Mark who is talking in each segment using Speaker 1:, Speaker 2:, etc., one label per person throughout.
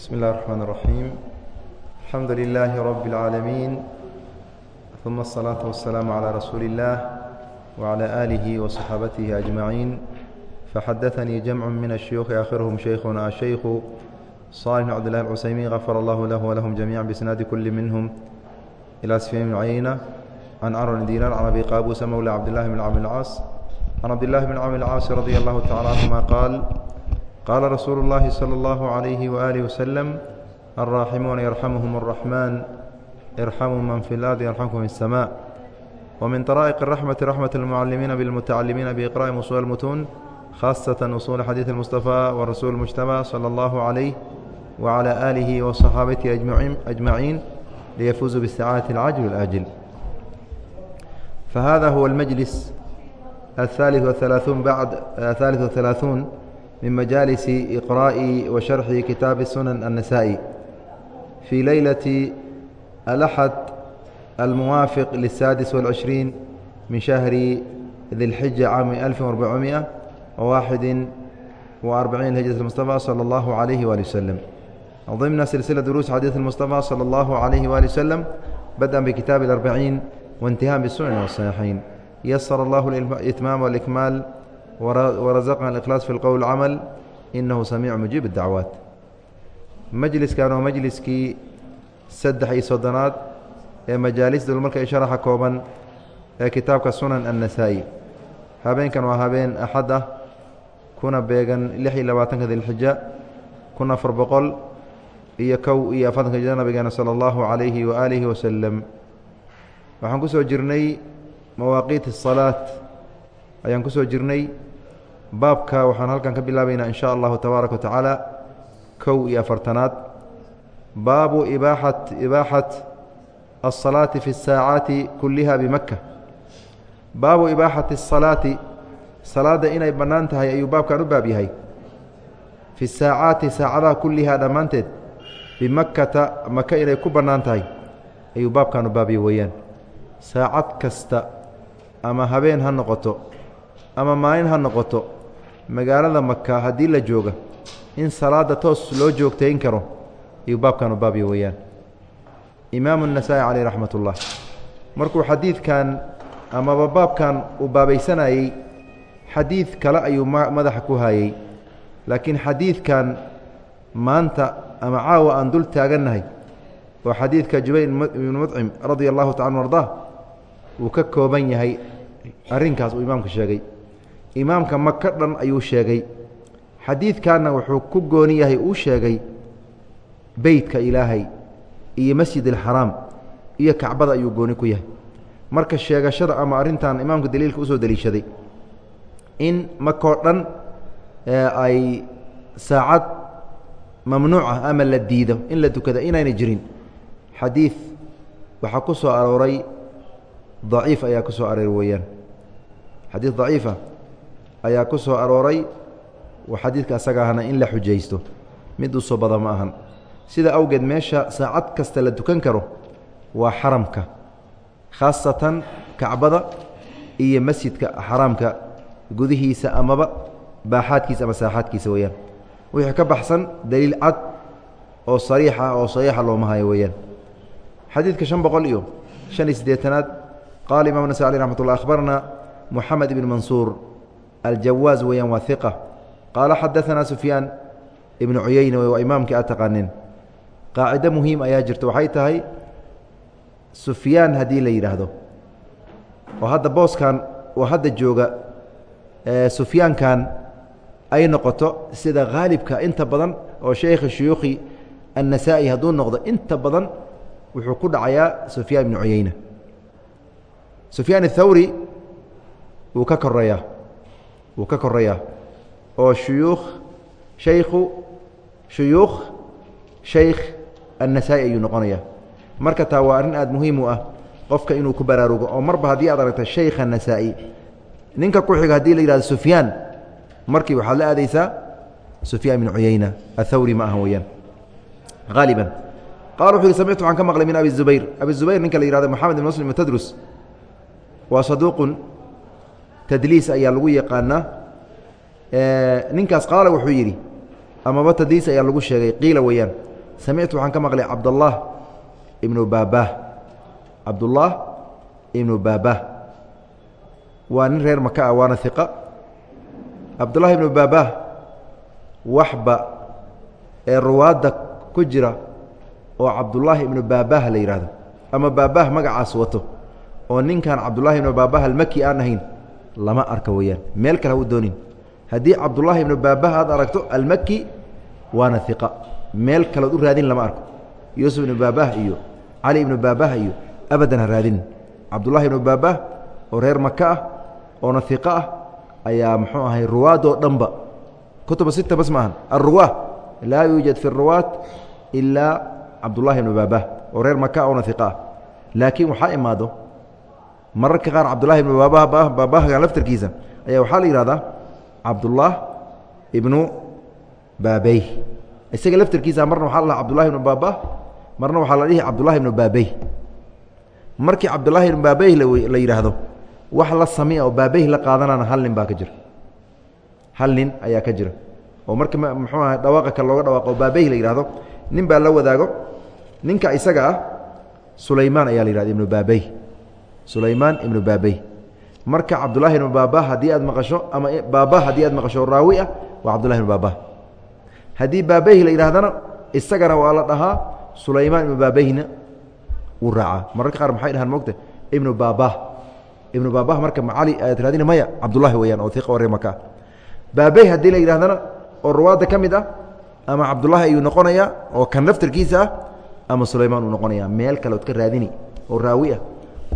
Speaker 1: بسم الله الرحمن الرحيم الحمد لله رب العالمين ثم الصلاة والسلام على رسول الله وعلى آله وصحابته أجمعين فحدثني جمع من الشيوخ آخرهم شيخنا الشيخ صالح بن عبد الله العسيمي غفر الله له ولهم جميعا بسناد كل منهم إلى سفيان بن عيينة عن عمرو بن دينار عن أبي قابوس مولى عبد الله بن عمرو العاص عن عبد الله بن عمرو العاص رضي الله تعالى عنهما قال قال رسول الله صلى الله عليه وآله وسلم الراحمون يرحمهم الرحمن ارحموا من في الأرض يرحمكم في السماء ومن طرائق الرحمة رحمة المعلمين بالمتعلمين بإقراء أصول المتون خاصة أصول حديث المصطفى والرسول المجتبى صلى الله عليه وعلى آله وصحابته أجمعين, أجمعين ليفوزوا بالسعادة العاجل والآجل فهذا هو المجلس الثالث والثلاثون بعد الثالث والثلاثون من مجالس إقراء وشرح كتاب السنن النسائي في ليلة الأحد الموافق للسادس والعشرين من شهر ذي الحجة عام ألف وأربعمائة وواحد وأربعين هجرة المصطفى صلى الله عليه وآله وسلم ضمن سلسلة دروس حديث المصطفى صلى الله عليه وآله وسلم بدءا بكتاب الأربعين وانتهاء بالسنن والصحيحين يسر الله الإتمام والإكمال warasaqna ikhlaas fi lqowl camal inahu samiicu mujiib dacwaat majliskan waa majliskii saddex iyo soddonaad ee majaalisdul markay sharaxa kooban ee kitaabka sunan annasaa'i. Habeenkan waa habeen axad ah kuna beegan lix iyo labaatanka dilxija kun afar boqol iyo kow iyo afartanka jira nabigeena sala allahu calayhi wa aalihi waxaan ku jirnay mawaaqiit asalaat ayaan ku soo jirnay. Baabka waxaan halkan ka bilaabaynaa in sha allahu tabaaraka watacaala kow iyo afartanaad. Baabu ibaaxat ibaaxat alsalaati fi saacaati kulliha bimaka baabu ibaaxati asalaati salaadda inay bannaan tahay ayuu baabkan u baab yahay. Fi saacaati saacadaha kullihaa dhammaanteed bimakkata maka inay ku bannaan tahay ayuu baabkan u baabya weeyaan. Saacad kasta ama habeen ha noqoto ama maalin ha noqoto magaalada maka haddii la jooga in salaada toos loo joogtayn karo ayuu baabkan u baabya weeyaan imaamu الnasaa-i caleyh raxmat ullah markuu xadiidkan amaba baabkan u baabaysanayey xadiid kale ayuu madaxa ku haayey laakiin xadiidkan maanta ama caawa aan dul taagannahay oo xadiidka jubayr ibnu mudcim radia allahu taala an ardah uu ka kooban yahay arrinkaas uu imaamku sheegay imaamka maka dhan ayuu sheegay. Xadiidkanna wuxuu ku gooni yahay uu sheegay beytka ilaahay iyo masjid alxaraam iyo kacbada ayuu gooni ku yahay. Marka sheegashada ama arrintan imaamka daliilka u soo deliishaday in makoo dhan ay saacad mamnuucah ama la diido in la tukada inayna jirin. Xadiid waxaa ku soo arooray daciif ayaa ku soo arooray weeyaan. Xadiid daciifa ayaa ku soo arooray. Xadiidka asaga ahna in la xujaysto. Mid u soo bada ma ahan. Sida awgeed meesha saacad kasta la tukan karo waa xaramka. Khaasatan kacbada iyo masjidka xaraamka gudihiisa amaba baaxaadkiisa ama saaxaadkiisa weeyaan. Wixii ka baxsan daliil cad oo sariix ah oo sariixa ah looma hayo weeyaan. Xadiidka shan boqol iyo shan iyo siddeetanaad qaala imam nasai aleh raxmat ullah akhbarna muxamed ibn mansuur aljawaaz weeyaan waa hiqa qaala xadaثana sufyaan ibnu cuyeyne waa imaamkii aad taqaaneen qaacido muhiim ayaa jirta waxay tahay sufyaan haddii la yidhaahdo oo hadda booskan oo hadda jooga sufyaankan ay noqoto sida haalibka inta badan oo sheekha shuyuukhi annasaa'i hadduu noqdo inta badan wuxuu ku dhacayaa sufyaan ibnu cuyeyne sufyaan athawri wuu ka koreeyaa wuu ka koreeyaa oo shuyuukh shaykhu shuyuukh shaykh annasaa'i ayuu noqonayaa marka taa waa arrin aad muhiim u ah qofka inuu ku baraarugo oo marba haddii aad aragta shaykha nasaa'i ninka ku xiga haddii la yihahdo sufyaan markii waxaad la aadaysaa sufyaan ibnu cuyeyna athawri ma aha weeyaan haaliban qala wuxu yhi samictu waxaan ka maqlay min abi zubayr abi zubayr ninka la yihahdo moxamed ibn muslim tadrus waa saduuqun tadliis ayaa lagu yaqaanaa ninkaas qaala wuxuu yidhi amaba tadliis ayaa lagu sheegay. Qiila weeyaan samictu waxaan ka maqlay cabdالlah ibnu baabah. Cabdullah ibnu baabah. Waa nin reer maka ah waana iqa cabdullahi ibnu baabah waxba ee ruwaadda ku jira oo cabdullaahi ibnu baabah la yidhaahdo ama baabah magacaas wato oo ninkan cabdullaahi ibnu baabah almaki aan ahayn lama arka weeyaan. Meel kale ha u doonin. Haddii cabdullaahi ibnu baabah aad aragto almaki waana iqa meel kaleod u raadin lama arko. Yuusuf ibnu baabah iyo cali ibnu baabah iyo abadan ha raadin. Cabdullahi ibnu baabah oo reer maka ah oona iqa ah ayaa muxuu ahay ruwaadoo dhanba. Kutuba sita bas maahan alruwaa laa yuujad fi ruwaat ilaa cabdullahi ibnu baabah oo reer maka oona iqa ah. Laakiin waxaa imaado mararka qaar cabdullahi ibnu baabah baabahga laftarkiisa ayaa waxaa la yihahdaa cabdullah ibnu baabey isaga laftarkiisa marna waxaa la dhaha cabdullahi ibnu baabah marna waxaa la dhihi cabdullahi ibnu baabey markii cabdullaahi ibnu baabey la yidhaahdo wax la samia oo baabeyh la qaadanana hal nin baa ka jira. Hal nin ayaa ka jira. Oo marka muxuu aha dhawaaqa kale looga dhawaaqo oo baabeyh la yidhahdo nin baa la wadaago. Ninka isaga ah sulaymaan ayaa la yihahda ibnu baabey sulaymaan ibnu baabey marka cabdullahi ibnu baabah haddii aad maqasho ama baabah haddii aad maqasho raawi ah waa cabdullahi ibnu baabah. Haddii baabeyh la yidhahdana isagana waa la dhahaa sulaymaan ibnu baabeyhna wuu raacaa mararka qaar maxay dhahaan mogta ibnu baabah. Ibnu baabah marka macali ayaad raadina maya cabdullahi weyaan oo iqa oo reer maka baabey haddii la yidhahdana oo ruwaadda ka mid ah ama cabdullaahi ayuu noqonayaa oo kan laftarkiisa ah ama sulaymaan uu noqonaya meel kale ood ka raadini oo raawi ah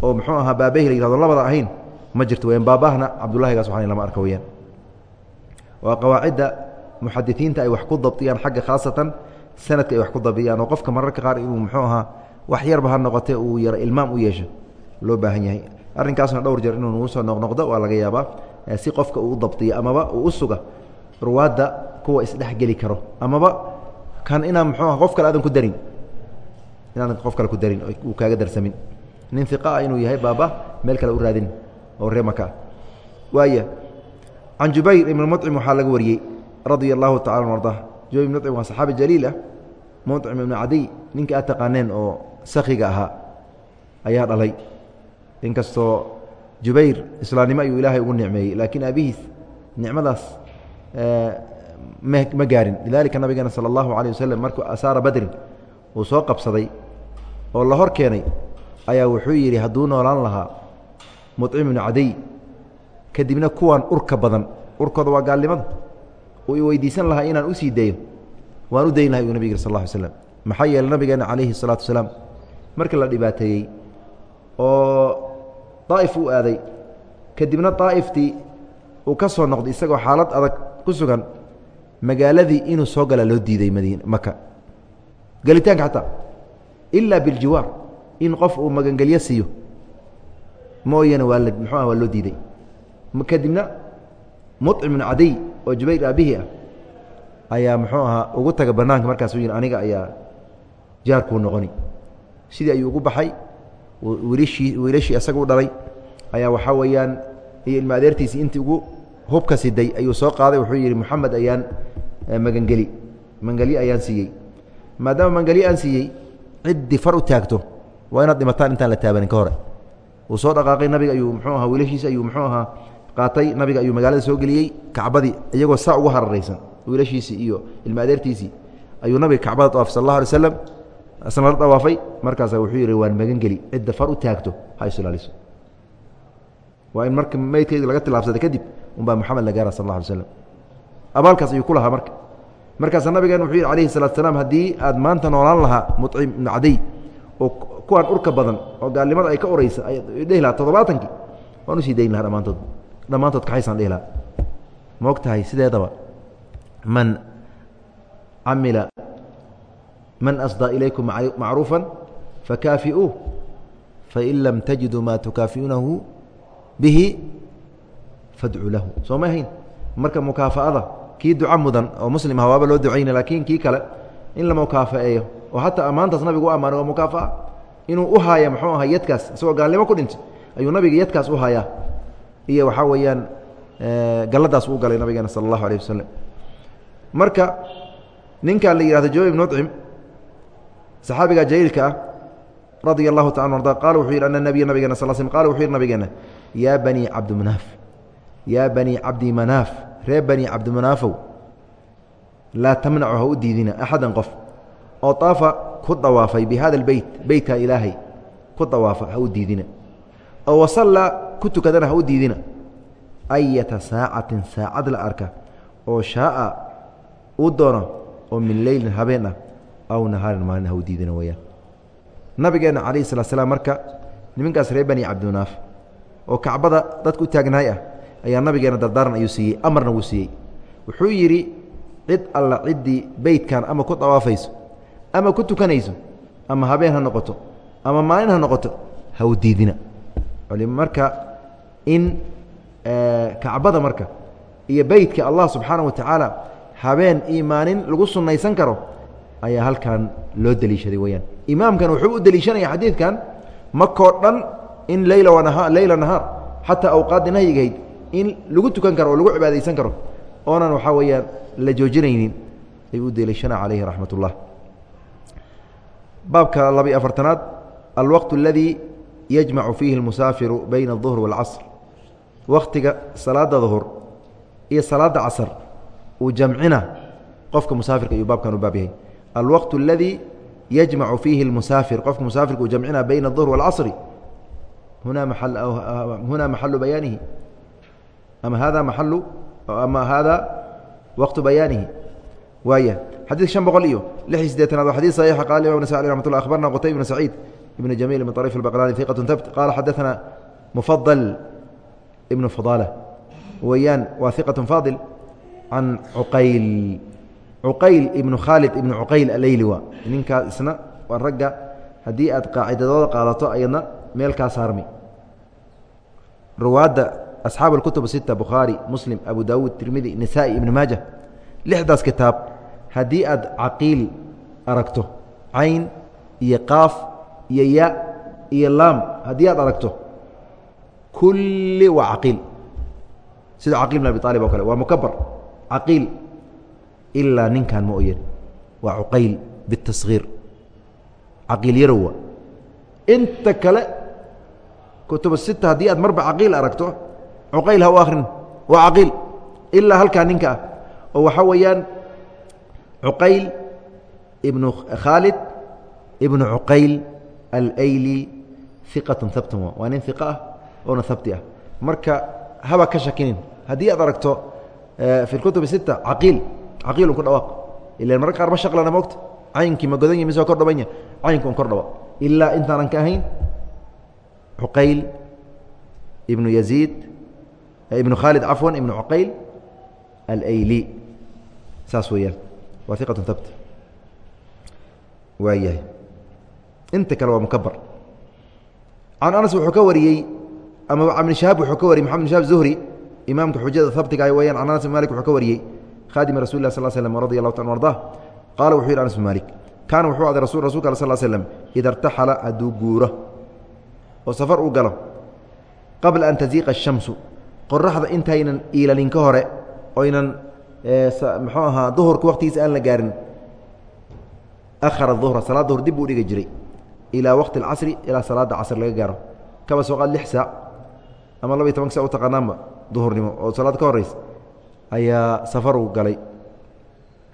Speaker 1: oo muxuu ahaa baabey la yihahdo labada ahayn ma jirto weyaan baabahna cabdullahigaas waxaan lama arka weyaan waa qawaacidda muxadisiinta ay wax ku dabdiyaan xagga khaasatan sanadka ay wax ku dabdiyaan oo qofka mararka qaar inuu muxuu ahaa wax yarba ha noqote uu yaro ilmaam u yeesho loo baahan yahay. Arrinkaasna dhowr jeer inuu nagu soo noqnoqdo waa laga yaabaa si qofka uu u dabdiyo amaba uu u suga ruwaadda kuwa isdhexgeli karo amaba kan inaa muxuu ah qof kale aadan ku darin inaadan qof kale ku darin uu kaaga darsamin nin iqa ah inuu yahay baaba meel kale u raadin oo ree maka ah waaya can jubayr ibn mucim waxaa laga wariyey radia allahu tacala arda jubayr ibn mucim waa saxaabi jaliil ah. Mucim ibnu cadiy ninka aad taqaaneen oo sakiga ahaa ayaa dhalay. Inkastoo jubayr islaamnimo ayuu ilaahay ugu nicmeeyey laakiin aabihiis nicmadaas ma gaarin. Lidalika nabigeena sala allahu alayh waslem markuu asaara badrin uu soo qabsaday oo la hor keenay ayaa wuxuu yidhi hadduu noolaan lahaa mucim ibnu cadiy kadibna kuwan urka badan urkooda waa gaalnimada. Uu i weydiisan lahaa inaan u sii dayo waan u dayn lahay uu nabig yiri sal lla ly slam maxaa yeeley nabigeena calayhi salaatu wasalaam markii la dhibaateeyey oo daa'if uu aaday kadibna daa'iftii uu ka soo noqday isagoo xaalad adag ku sugan magaaladii inuu soo galaa loo diiday madiina maka gelitaanka xataa ilaa biljiwaar in qof uu magangelyo siiyo. Mooyane waa muxuu ah waa loo diiday. Kadibna mucim ibnu cadiy oo jubayr aabihii ah ayaa muxuu ahaa ugu taga banaanka markaasuu yihi aniga ayaa jaarkuu noqoni. Sidii ayuu ugu baxay wiilashii wiilashii isaga u dhalay. Ayaa waxaa weeyaan iyo ilma adeertiisii intii ugu hubka siday ayuu soo qaaday. Wuxuu yidhi moxamed ayaan magangeli mangelye ayaan siiyey. Maadaama mangelye aan siiyey ciddii far u taagto waa inaad dhimataan intaan la taabanin ka hore. Uu soo dhaqaaqay nabiga ayuu muxuu ahaa wiilashiisi ayuu muxuu ahaa qaatay nabiga ayuu magaalada soo geliyey kacbadii iyagoo saa ugu hararaysan wiilashiisii iyo ilma adeertiisii ayuu nabiga kacbada dawaafay sal allah alay slam isna la dawaafay markaasa wuxuu yidhi waan magangeli cidda far u taagto ha is ilaaliso. Waa in marka meydkeyga laga tilaabsada kadib unbaa moxamed la gaara sal alla alay slam abaalkaas ayuu ku lahaa marka. Markaasa nabigeena wuxuu yidhi alayhi salatu salaam haddii aad maanta noolaan lahaa mucim ibnu cadiy oo kuwaan urka badan oo gaalnimada ay ka uraysa ay dhehi lahaa toddobaatankii waan u sii dayn lahaa dhammaantood. Dhammaantood kaxaysaan dhehi lahaa. Ma og tahay sideedaba? Man camila man asdaa ilaykum macruufa fakaafi'uuh fain lam tajiduu maa tukaafi'uunahu bihi fadcuu lahu. Soo ma ahayn? Marka mukaafa'ada kii duca mudan oo muslim ah waaba loo ducayna laakiin kii kale in la mukaafa'eeyo oo hataa ammaantaas nabigu u ammaanay waa mukaafa'a inuu u haaya muxuu ahaa yadkaas isagoo gaalnimo ku dhintay ayuu nabiga yadkaas u hayaa iyo waxaa weeyaan galladaas uu galay nabigeena sala allahu alayh wasalam marka ninkan la yihahdo jawab ibn ucim saxaabiga jaliilka ah radia allahu taala arda qala wuxuu yidhi ana nabiya nabigeena sal sl qala wuxuu yidhi nabigeena yaa banii cabdimanaaf yaa banii cabdi manaaf reer banii cabdimanaafow laa tamnacu ha u diidina axadan qof. Oo taafa ku dawaafay bi hada albeyt beytka ilaahay ku dawaafa ha u diidina. Oo wasallaa ku tukadana ha u diidina. Ayata saacatin saacad la arka oo shaaa uu doono oo min leylin habeen ah aw nahaarin maalin ha u diidina weyaan nabigeenna calayhi salaa slaam marka nimankaas reer bani cabdimanaaf oo kacbada dadka u taagnaay ah ayaa nabigeena dardaaran ayuu siiyey amarna wuu siiyey. Wuxuu yidhi cid alla ciddii beytkan ama ku dawaafayso ama ku tukanayso ama habeen ha noqoto ama maalin ha noqoto ha diidina. Marka in kacbada marka iyo beytka allah subxaana wa tacaala habeen iyo maalin lagu sunnaysan karo ayaa halkan loo deliishaday weyaan imaamkan wuxuu u deliishanaya xadiidkan makoo dhan in wanaha leyla nahaar xataa awqaaddii nahyigahayd in lagu tukan karo oo lagu cibaadaysan karo. Oonan waxaa weeyaan la joojinaynin ayuu u deliishana calayhi raxmat ullah baabka labiy afartanaad alwaqt اladii yajmacu fiihi اlmusaafiru bayna الظuhr wاlcasr waktiga salaada duhur iyo salaada casr uu jamcina qofka musaafirka ayuu baabkan u baab yahay alwaqt اladii yajmacu fiihi اlmusaafir qofka musaafirka uu jamcina bayna الظuhr wاlcasri huna huna maxalu bayaanihi ama hada maalu ama hada waqtu bayaanihi waaya xadيث شaن بqل iyo لح iyo sideetanaad wa xadيث صحيiح qال imam نسائي رحمة الله أخبرنا qتيب بن سعيد بن جميل بن طريف البقلاني ثقة ثبت قال xدثنا مفضل بن فضالة weyaan waa ثقة فاضل عن عqayل عqayل بن khالد بن عqayل alayli wa ninkaa isna waa ragga haddii aad qaacidadooda qaadato ayadna meel kaa saarmi ruwaadda أصxaaب الكتب الستة بخاarي مسلم أبو dاود ترمdي نسائي بن maaجة لحdaas kitaab haddii aad caqiil aragto cayn iyo qaaf iyo ya iyo laam haddii aad aragto kulli waa caqiil. Sida caqiil bin abi aalib oo kale waa mukabar caqiil ilaa ninkan ma oyan waa cuqayl bitashiir caqiil yarowa inta kale kutuba sita haddii aad marba caqiil aragto cuqayl ha u akrin waa caqiil ilaa halkaa ninka ah. Oo waxaa weeyaan cuqayl ibnu khaalid ibnu cuqayl alayli iqatun habtun waa nin iqa ah oona habti ah marka haba ka shakinin haddii aad aragto fi kutubi sita caqiil caqiilun ku dhawaaq ila mararka qaar ma shaqlana mogta caynkii ma godan yahi mise waa kor dhabanya caynku un kor dhaba ilaa intaanan ka ahayn cuqayl ibnu yaziid ibnu khaalid cafwan ibnu cuqayl alayli saas weeyaan waa iqatu habt waa yahay. Inta kale waa mukabar. Can anas wuxuu ka wariyey ama ibn shahaab wuxuu ka wariyey maxamed bin shahab zuhri imaamka xujada habtiga weyaan can anas malik wuxuu ka wariyey khadimi rasul lah sal slm radi allahu ta arda qaala wuxuu yidhi anas bin malik kaana wuxuu aday rasul rasulka al sal slm ida irtaxala hadduu guuro oo safar uu galo qabla an taziiqa الshamsu qoraxda intaynan iilalin ka hore oynan muxuu ahaa duhurka waqtigiisa aan la gaarin ahara duhra salaad duhur dib buu dhigi jiray ilaa waqti اlcasri ilaa salaada casr laga gaaro kaba soo qaad lix saac ama laba iyo tobanka sac u taqaanaanba duhurnimo oo salaad ka horeysa ayaa safaruu galay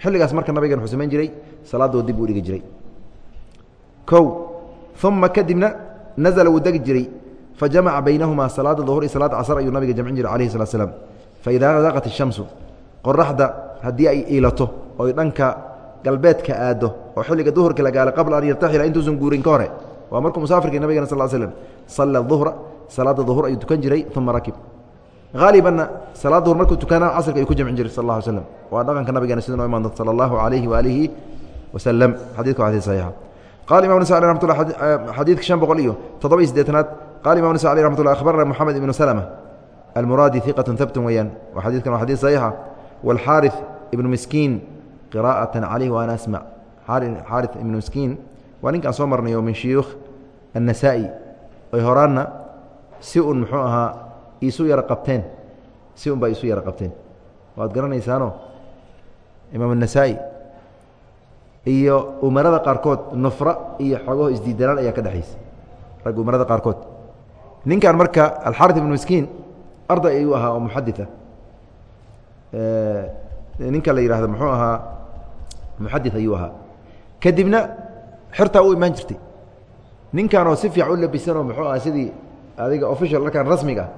Speaker 1: xilligaas marka nabigan wuxuu samayn jiray salaadoo dib uu dhigi jiray kow uma kadibna nazla wuu degi jiray fajamaca baynahumaa salaada duhur iyo salaada casr ayuu nabiga jamcin jiray alayhi salat slam faidaa daqat الshamsu qoraxda haddii ay iilato oy dhanka galbeedka aaddo oo xilliga duhurka la gaalo qabla an yartaxila intuusan guurin ka hore. Waa markuu musaafirka nabigana sal slm salla duhra salaadda duhur ayuu tukan jiray uma rakib. Haalibanna salaad duhur markuu tukana casrka ayuu ku jamcin jiray sal ll slm waa dhaqanka nabigeena sida noo imaan doonta sala allahu calayhi waalihi wasalam xadidka waa xadid saxiixa qala imam nasa aleh amatullah eh, xadiidka shan boqol iyo toddoba iyo siddeetanaad. Qala imam nasa aleh raxmatullah akhbarana moxamed ibnu salama almuraadi iqatun habtun weeyaan. Xadiidkan waa xadiid saxiixa. wاlxaariث ibnu miskiin qira'aة calayh waana asmac xaariث ibnu miskiin waa ninkaan soo marnay oo min shuyuukh الnasaa-i oy horaanna si un muxuu ahaa iisu yaro qabteen si un baa isu yaro qabteen waad garanaysaano imaam الnasaa-i iyo umarada qaarkood nufra iyo xogaho isdiidanaan ayaa ka dhexaysa ragga umarada qaarkood ninkan marka alxarit ibnu miskiin arday ayuu ahaa oo muxadita ninka la yidhahdo muxuu ahaa? Muxadit ayuu ahaa. Kadibna xertaa u imaan jirtay. Ninkanoo si fiican u labisanoo muxuu ahaa sidii adiga official dharkan rasmiga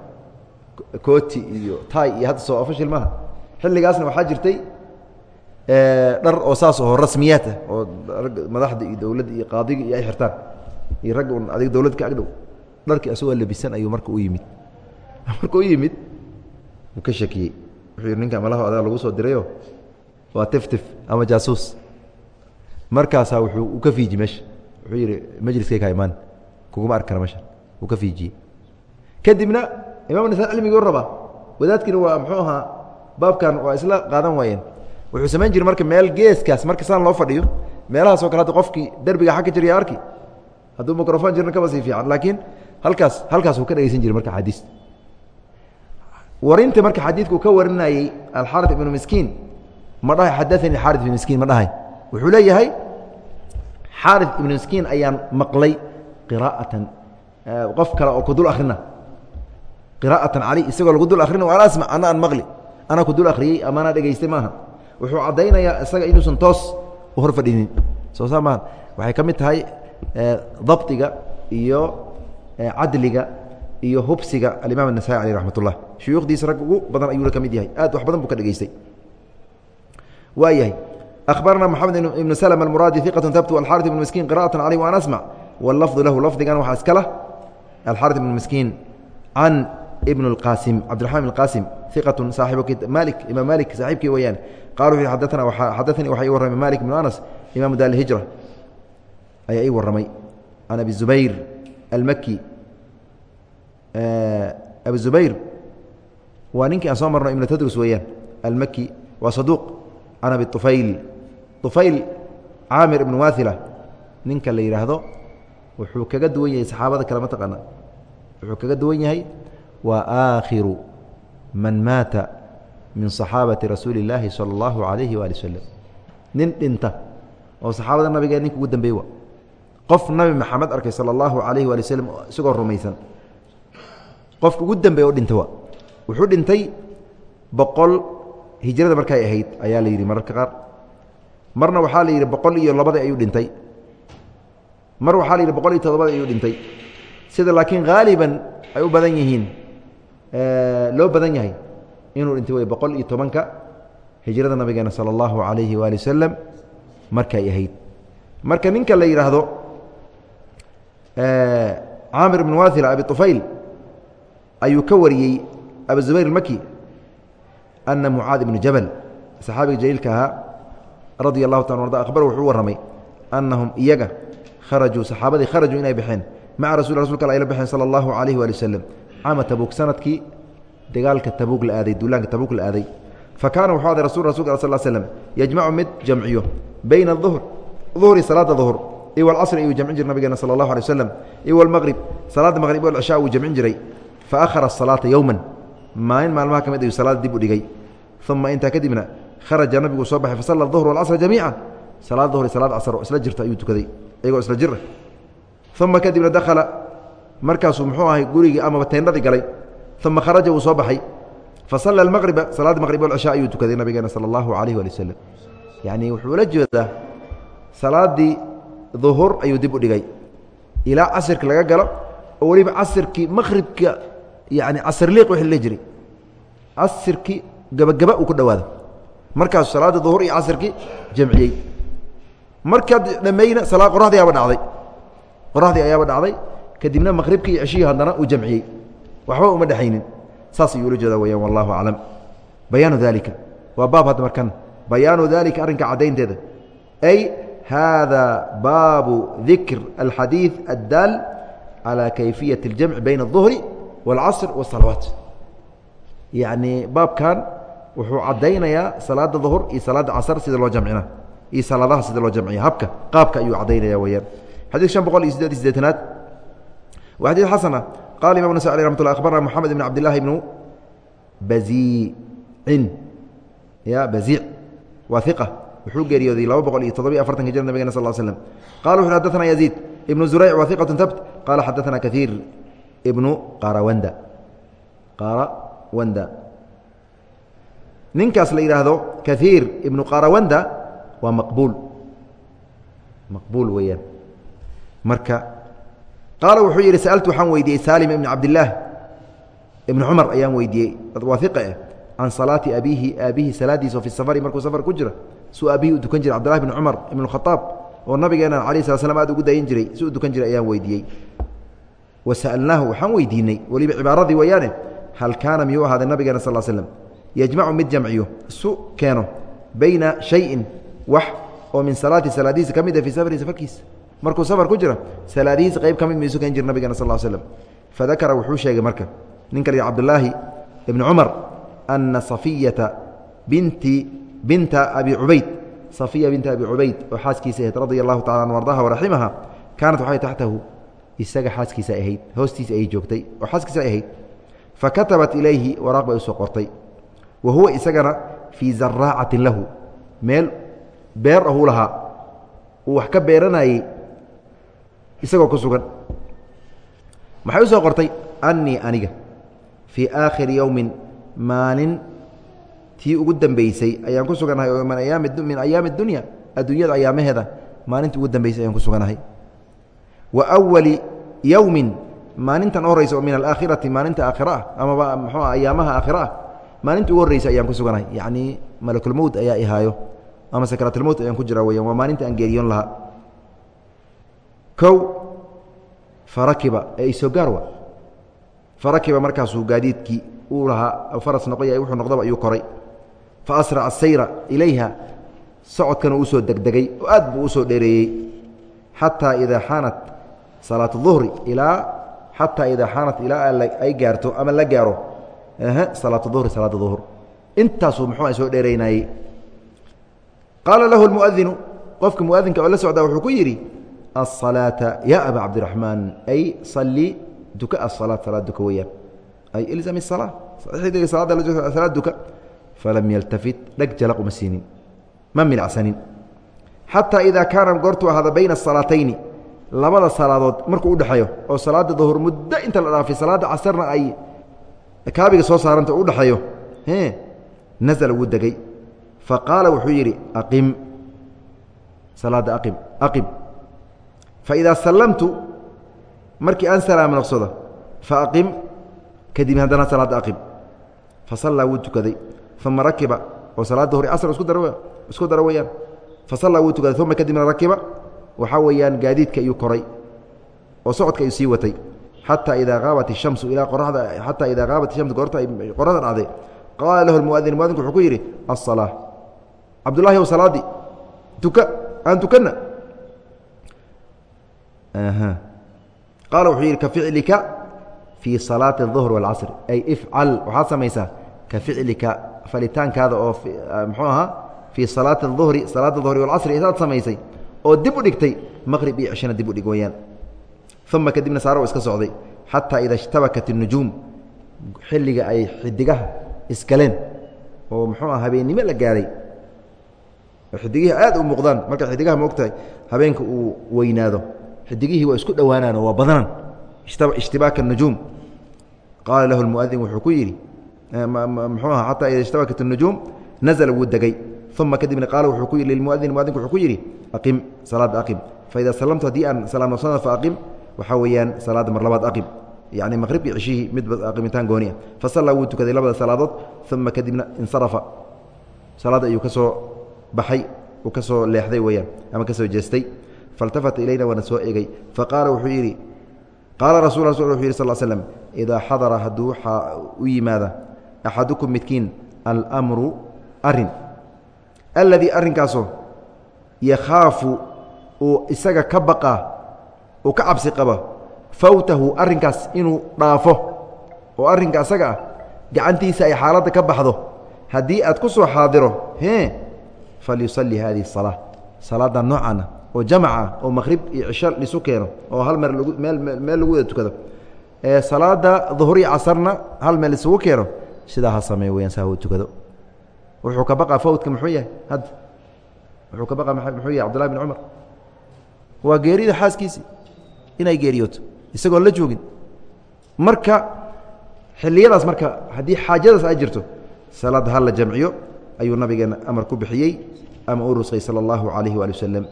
Speaker 1: cooti iyo tai iyo hadda soo official maaha. Xilligaasna waxaa jirtay dhar oo saas aho rasmiyaat ah oo madaxda iyo dowladda iyo qaadiga iyo ay xirtaan. Iyo ragga un adiga dowlad ka agdhow. Dharkii asagoo labisan ayuu marka u yimid. Marka u yimid wuu ka shakiyey wuxuu ninka malaha adaa lagu soo dirayo? Waa tiftif ama jaasuus. Markaasaa wuxuu ka fiiji meesha. Wuxuu yidhi majliskay ka imaan. Kuguma arki kara meesha. Wuu ka fiijiyey kadibna imam nasa cilmigii u rabaa wadaadkiina waa muxuu ahaa baabkan waa isla qaadan waayeen. Wuxuu samayn jiray marka meel geeskaas marka saan loo fadhiyo meelahaasoo kale hadda qofkii derbiga xagga jirya arki. Hadduu microfon jirna kaba sii fiican laakiin halkaas halkaas uu ka dhegeysan jiray marka xadiista warinta marka xadiidku ka warinayey alxarit ibnu miskiin ma dhahay xadaanii xarit ibnu miskiin ma dhahay. Wuxuu leeyahay xarit ibnu miskiin ayaan maqlay qiraa'atan qof kale oo ku dul akrina qiraa'atan cali isagoo lagu dul akrina ana asmac ana aan maqli. Anaa ku dul akhriyey ama anaa dhegaystay maaha. Wuxuu caddaynayaa isaga inuusan toos u hor fadhinin. Soo saa maaha. Waxay ka mid tahay dabtiga iyo cadliga iyo hubsiga alimaam anasai aleyh ramat ullah shuyuukhdiisa rag ugu badan ayuuna ka mid yahay. Aad wax badan buu ka dhegeystay waa yahay akhbarana moxamed ibnu slm almuraadi iqatu habtu alxaari ibnu miskiin qira'atan caleyh waan asmac wallafdu lahu lafdigan waxaa iska lah alxaari ibnu miskiin can ibn اqaasim cabdiraxmaan ibn qaasim iqatu saaxibu malik imaam malik saaxiibkii weyaan qala wuxu adana xadaanii waxaa ii warramay malik ibnu anas imaamu daari hijra ayaa ii warramay. Can abi zubayr almaki abu zubayr waa ninkii aan soo marno ibn tadrus weeyaan almaki waa saduuq can abi طufayl طufayl caamir ibn wathila ninka la yidhaahdo wuxuu kaga duwan yahay saxaabada kale ma taqaana wuxuu kaga duwan yahay waa aakhiru man maata min صaxaabati rasuuli اllaahi salى اllahu عalayhi waali waslm nin dhinta oo saxaabada nabigee ninka ugu dambeey wa qof nabi maxamed arkay salى اllahu alayh waali waslm isagoo rumaysan qofka ugu dambeey oo dhintay wuxuu dhintay boqol hijrada markay ahayd ayaa la yidhi mararka qaar. Marna waxaa la yidhi boqol iyo labada ayuu dhintay. Mar waxaa la yidhi boqol iyo toddobada ayuu dhintay. Sida laakiin haaliban ay u badan yihiin loo badan yahay inuu dhintay wey boqol iyo tobanka hijrada nabigeena sala allahu calayhi waali wasalam markay ahayd. Marka ninka la yidhaahdo caamir ibn wathila abi ufayl ayuu ka wariyey abu zubayr اmaki ana mucaad ibnu jabal. Saxaabiga jaliilka ahaa radia allahu ta arda akhbar wuxuu warramay annahum iyaga kharajuu saxaabadii kharajuu inay baxeen maca rasul rasulka ayla baxeen sala allahu alayhi waali wasalam caama tabuuk. Sanadkii dagaalka tabuuk la aaday duulaanka tabuuk la aaday. Fa kaana wuxuu aday rasul rasulka sal slm yajmacu mid jamciyo bayna aduhr duhri salaada duhr iyo walcasri ayuu jamcin jiray nabigeena sala allahu alay wasalam iyo walmaqrib salaadda maqrib walcishaa uu jamcin jiray fa akhara asalaata yowman maalin maalmaha ka mid ayuu salaada dib u dhigay. Uma intaa kadibna kharaja nabigu soo baxay fasalla duhr walcasra jamiica. Salaad duhri salaad casr oo isla jirta ayuu tukaday iyagoo isla jira uma kadibna dakhala markaasuu muxuu ahay gurigii amaba teendhadii galay. Uma kharaja wuu soo baxay. Fasalla almaqriba salaada maqrib walcishaa ayuu tukaday nabigeena sala allahu alayh waali wasalam yacni wuxuu la jeedaa salaaddii duhur ayuu dib u dhigay. Ilaa casirka laga galo oo weliba casirkii maqribka yani casirliiq wixii la jiray casirkii gabagaba uu ku dhowaado markaasuu salaadda duhur iyo casirkii jamciyey markaad dhammayna salaa qoraxdii ayaaba dhacday qoraxdii ayaaba dhacday kadibna maqribkii iyo ceshihii haddana uu jamciyey waxba uma dhexaynin saas ayuu ula jeedaa weyaan wallahu aclam bayaanu dalika waa baab hadda markan bayaanu dalika arrinka caddaynteeda ay hada baabu dikr alxadiid addaal calى kayfiyaة اljamci bayna الظuhri wاlcasr wالsalawaat yacni baabkan wuxuu caddaynayaa salaada duhur iyo salaada casr sida loo jamcina iyo salaadaha sida loo jamciya habka qaabka ayuu caddaynaya weyaan xadيث شhan boqol iyo sideed iyo sideetanaad wa xadيث xasana qala imam نسي alي رحmat lla aخbarna mحamed بn cabd لlahi بnu baziicin ya baziic waa iqa wuxuu geeriyooday laba boqol iyo todobiy afartanka jir nabigena sal slm qala wuxu xadana yaziid ibnu zurayc wa iqatu tabt qaala xadaana kaiir ibnu qarawanda. Qarawanda. Ninkaas la yidhaahdo kaiir ibnu qarawanda waa maqbuul. Maqbuul weeyaan. Marka qaala wuxuu yidhi sa'altu waxaan weydiiyey saalim ibn cabdillaah ibni cumar ayaan weydiiyey. Waa iqa eh. Can salaati abiihi aabihi salaadiisa fi safari markuu safar ku jira suu aabihi u dukan jiray cbdillahi bn cumar ibn khaaab oo nabigeena alayh slat slam aad ugu dayin jiray si u dukan jiray ayaan weydiiyey wa sa'alnaahu waxaan weydiinay weliba cibaaradii weeyaane hal miyuu ahaaday nabigeena sal slm yajmacu mid jamciyo isu keeno bayna shayin wax oo min salaati salaadihiisa ka mid fii safari safarkiisa markuu safar ku jira salaadihiisa qayb ka mid ma isu keen jira nabigeena sal slm fadakara wuxuu sheegay marka ninka la cabdulaahi ibni cumar ana safiyata binti binta abi cubayd safiya binta abi cubayd oo xaaskiisa ahayd radia allahu tacala an ardaha waraximaha kaanat waxay taxtahu isaga xaaskiisa ahayd hoostiisa ayay joogtay oo xaaskiisa ahayd. Fakatabat ilayhi waraaq bay u soo qortay. Wa huwa isagana fii zaraacatin lahu meel beer ahuu lahaa. Uu wax ka beeranayey isagoo ku sugan. Maxay u soo qortay? Annii aniga fii aakhiri yowmin maalin tii ugu dambeysay ayaan ku suganahay oo min ayaami min ayaami اdunya adduunyada ayaamaheeda maalintii ugu dambeysay ayaan ku suganahay wa awali yowmin maalintan horeysa oo min alaakhirati maalinta aakhira ah amaba muxuu ayaamaha aakhira ah maalinta ugu horreysa ayaan ku suganahay yacnii malakulmowt ayaa ihaayo ama sakratulmowt ayaan ku jiraa weyaan waa maalinta aan geeriyoon lahaa. Kow farakiba ee isogaar wa. Farakiba markaasuu gaadiidkii uu lahaa faras noqoya wuxuu noqdaba ayuu koray. Fa asraca asayra ilayha socodkana u soo degdegay oo aad buu u soo dheereeyey. Xataa idaa xaanat salaat duhri ilaa xataa idaa xaanat ilaa ay gaarto ama la gaaro salaat duhri salaada duhur intaasuu muxuu soo dheeraynayey qaala lahu lmuadinu qofka muadinka oo la socdaa wuxuu ku yidhi asalaata ya aba cabdiraxmaan ay salli duka asalaat salaad duka weeyaan ay ilzam الsalaa xilliga salaada la joogta salaad duka falam yaltafit dheg jalaq uma siinin ma milacsanin xataa idaa kaana goortuu ahaada bayna الsalaatayni labada salaadood markuu udhexeeyo oo salaada duhur muddo inta la dhaafay salaada casarna ay kaabiga soo saaranta u dhexeeyo nazla wuu degey faqaala wuxuu yidhi aqim. Salaada aqim aqim. Faidaa sallamtu markii aan salaam noqsado faaqim kadib haddana salaada aqim. Fasallaa wuu tukaday uma rakiba oo salaada hore casr isku dar isku daro weyaan fasallaa wuu tukaday uma kadibna rakiba waxaa weeyaan gaadiidka ayuu koray oo socodka ayuu sii watay xataa idaa qaabat ishamsu ilaa qoraxda xataa idaa qaabat ishamsu goorta ay qoraxda dhacday qaala lahu lmuadin muadinku wuxuu ku yidhi aلsalaa cabdullahi ow salaadii tuka aan tukanna qaala wuxuu yidhi ka ficlika fii salaati الظuhr wاlcasr ay ifcal waxaad samaysaa ka ficlika falitaankaada oo muxuu ahaa fii salaati الظuhri salaada duhri wاlcasri isaad samaysay oo dib u dhigtay maqrib iyo cishana dib u dhig weyaan uma kadibna saaro iska socday xataa ida اshtabakat الnujuum xilliga ay xidigaha iskaleen oo muxuu ah habeennimo la gaaray xidigihii aad u muuqdaan marka xidigaha moogtahay habeenka uu weynaado xidigihii waa isku dhowaanaan oo waa badanaan ishtibaaka الnujuum qaala lahu اlmuadin wuxuu ku yidhi muxuu aha xataa ida ishtabakat الnujuum nazla wuu degey uma kadibna qaala wuxuu ku yidhi lilmuadin muadinku wuxuu ku yidhi aqim salaada aqim faida sallamtu haddii aan salaam noqsana faaqim waxaa weeyaan salaadda mar labaad aqim yani maqribkii cishihii midba aqimitaan gooni ah fasallaa wuu tukaday labada salaadood uma kadibna insarafa salaadda ayuu ka soo baxay uu ka soo leexday weeyaan ama ka soo jeestay faltafata ilayna waana soo egey faqaala wuxuu yidhi qaala rasul wuxu yidhi sal slm idaa xadara hadduu waxaa u yimaada axadukum midkiin almru arrin alladii arrinkaasoo yakhaafu uu isaga ka baqa uu ka cabsi qaba fawtahu arrinkaas inuu dhaafo oo arrinka asaga ah gacantiisa ay xaaladda ka baxdo haddii aad ku soo xaadiro e falyusalli hadihi الsalaa salaada noocaana oo jamaca ah oo maqhrib iyo cisho lisu keeno oo hal lagu meel lagu wada tukado ee salaada duhuriya casarna hal meel isugu keeno sidaa ha sameey weyaan saa u tukado wuxuu ka baqaa fawtka muxuu yahay? Hadda wuxuu ka baqa muxuu yahay? Cbdullahi bin cumar. Waa geerida xaaskiisii inay geeriyooto. Isagoon la joogin. Marka xilliyadaas marka haddii xaajadaas ay jirto salaad ha la jamciyo ayuu nabigeena amar ku bixiyey ama u rusqay sala allahu calayhi waali wasalam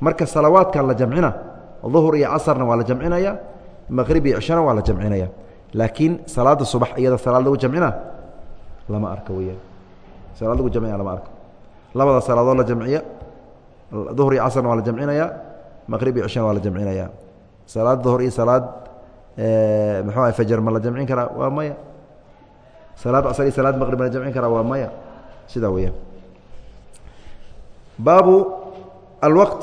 Speaker 1: marka salawaadkan la jamcina duhur iyo casarna waa la jamcinaya maqrib iyo cishana waa la jamcinaya. Laakiin salaada subax iyada salaad lagu jamcina lama arko weyaan salaad lagu jamcina lama arko. Labada salaadood la jamciya duhur iyo casarna waa la jamcinaya maqrib iyo cishana waa la jamcinaya. Salaad duhur iyo salaad muxuu aha fajar ma la jamcin karaa? Waa maya. Salaad casar iyo salaad maqrib ma la jamcin karaa? Waa maya. Sidaa weyaan baabu alwaqt.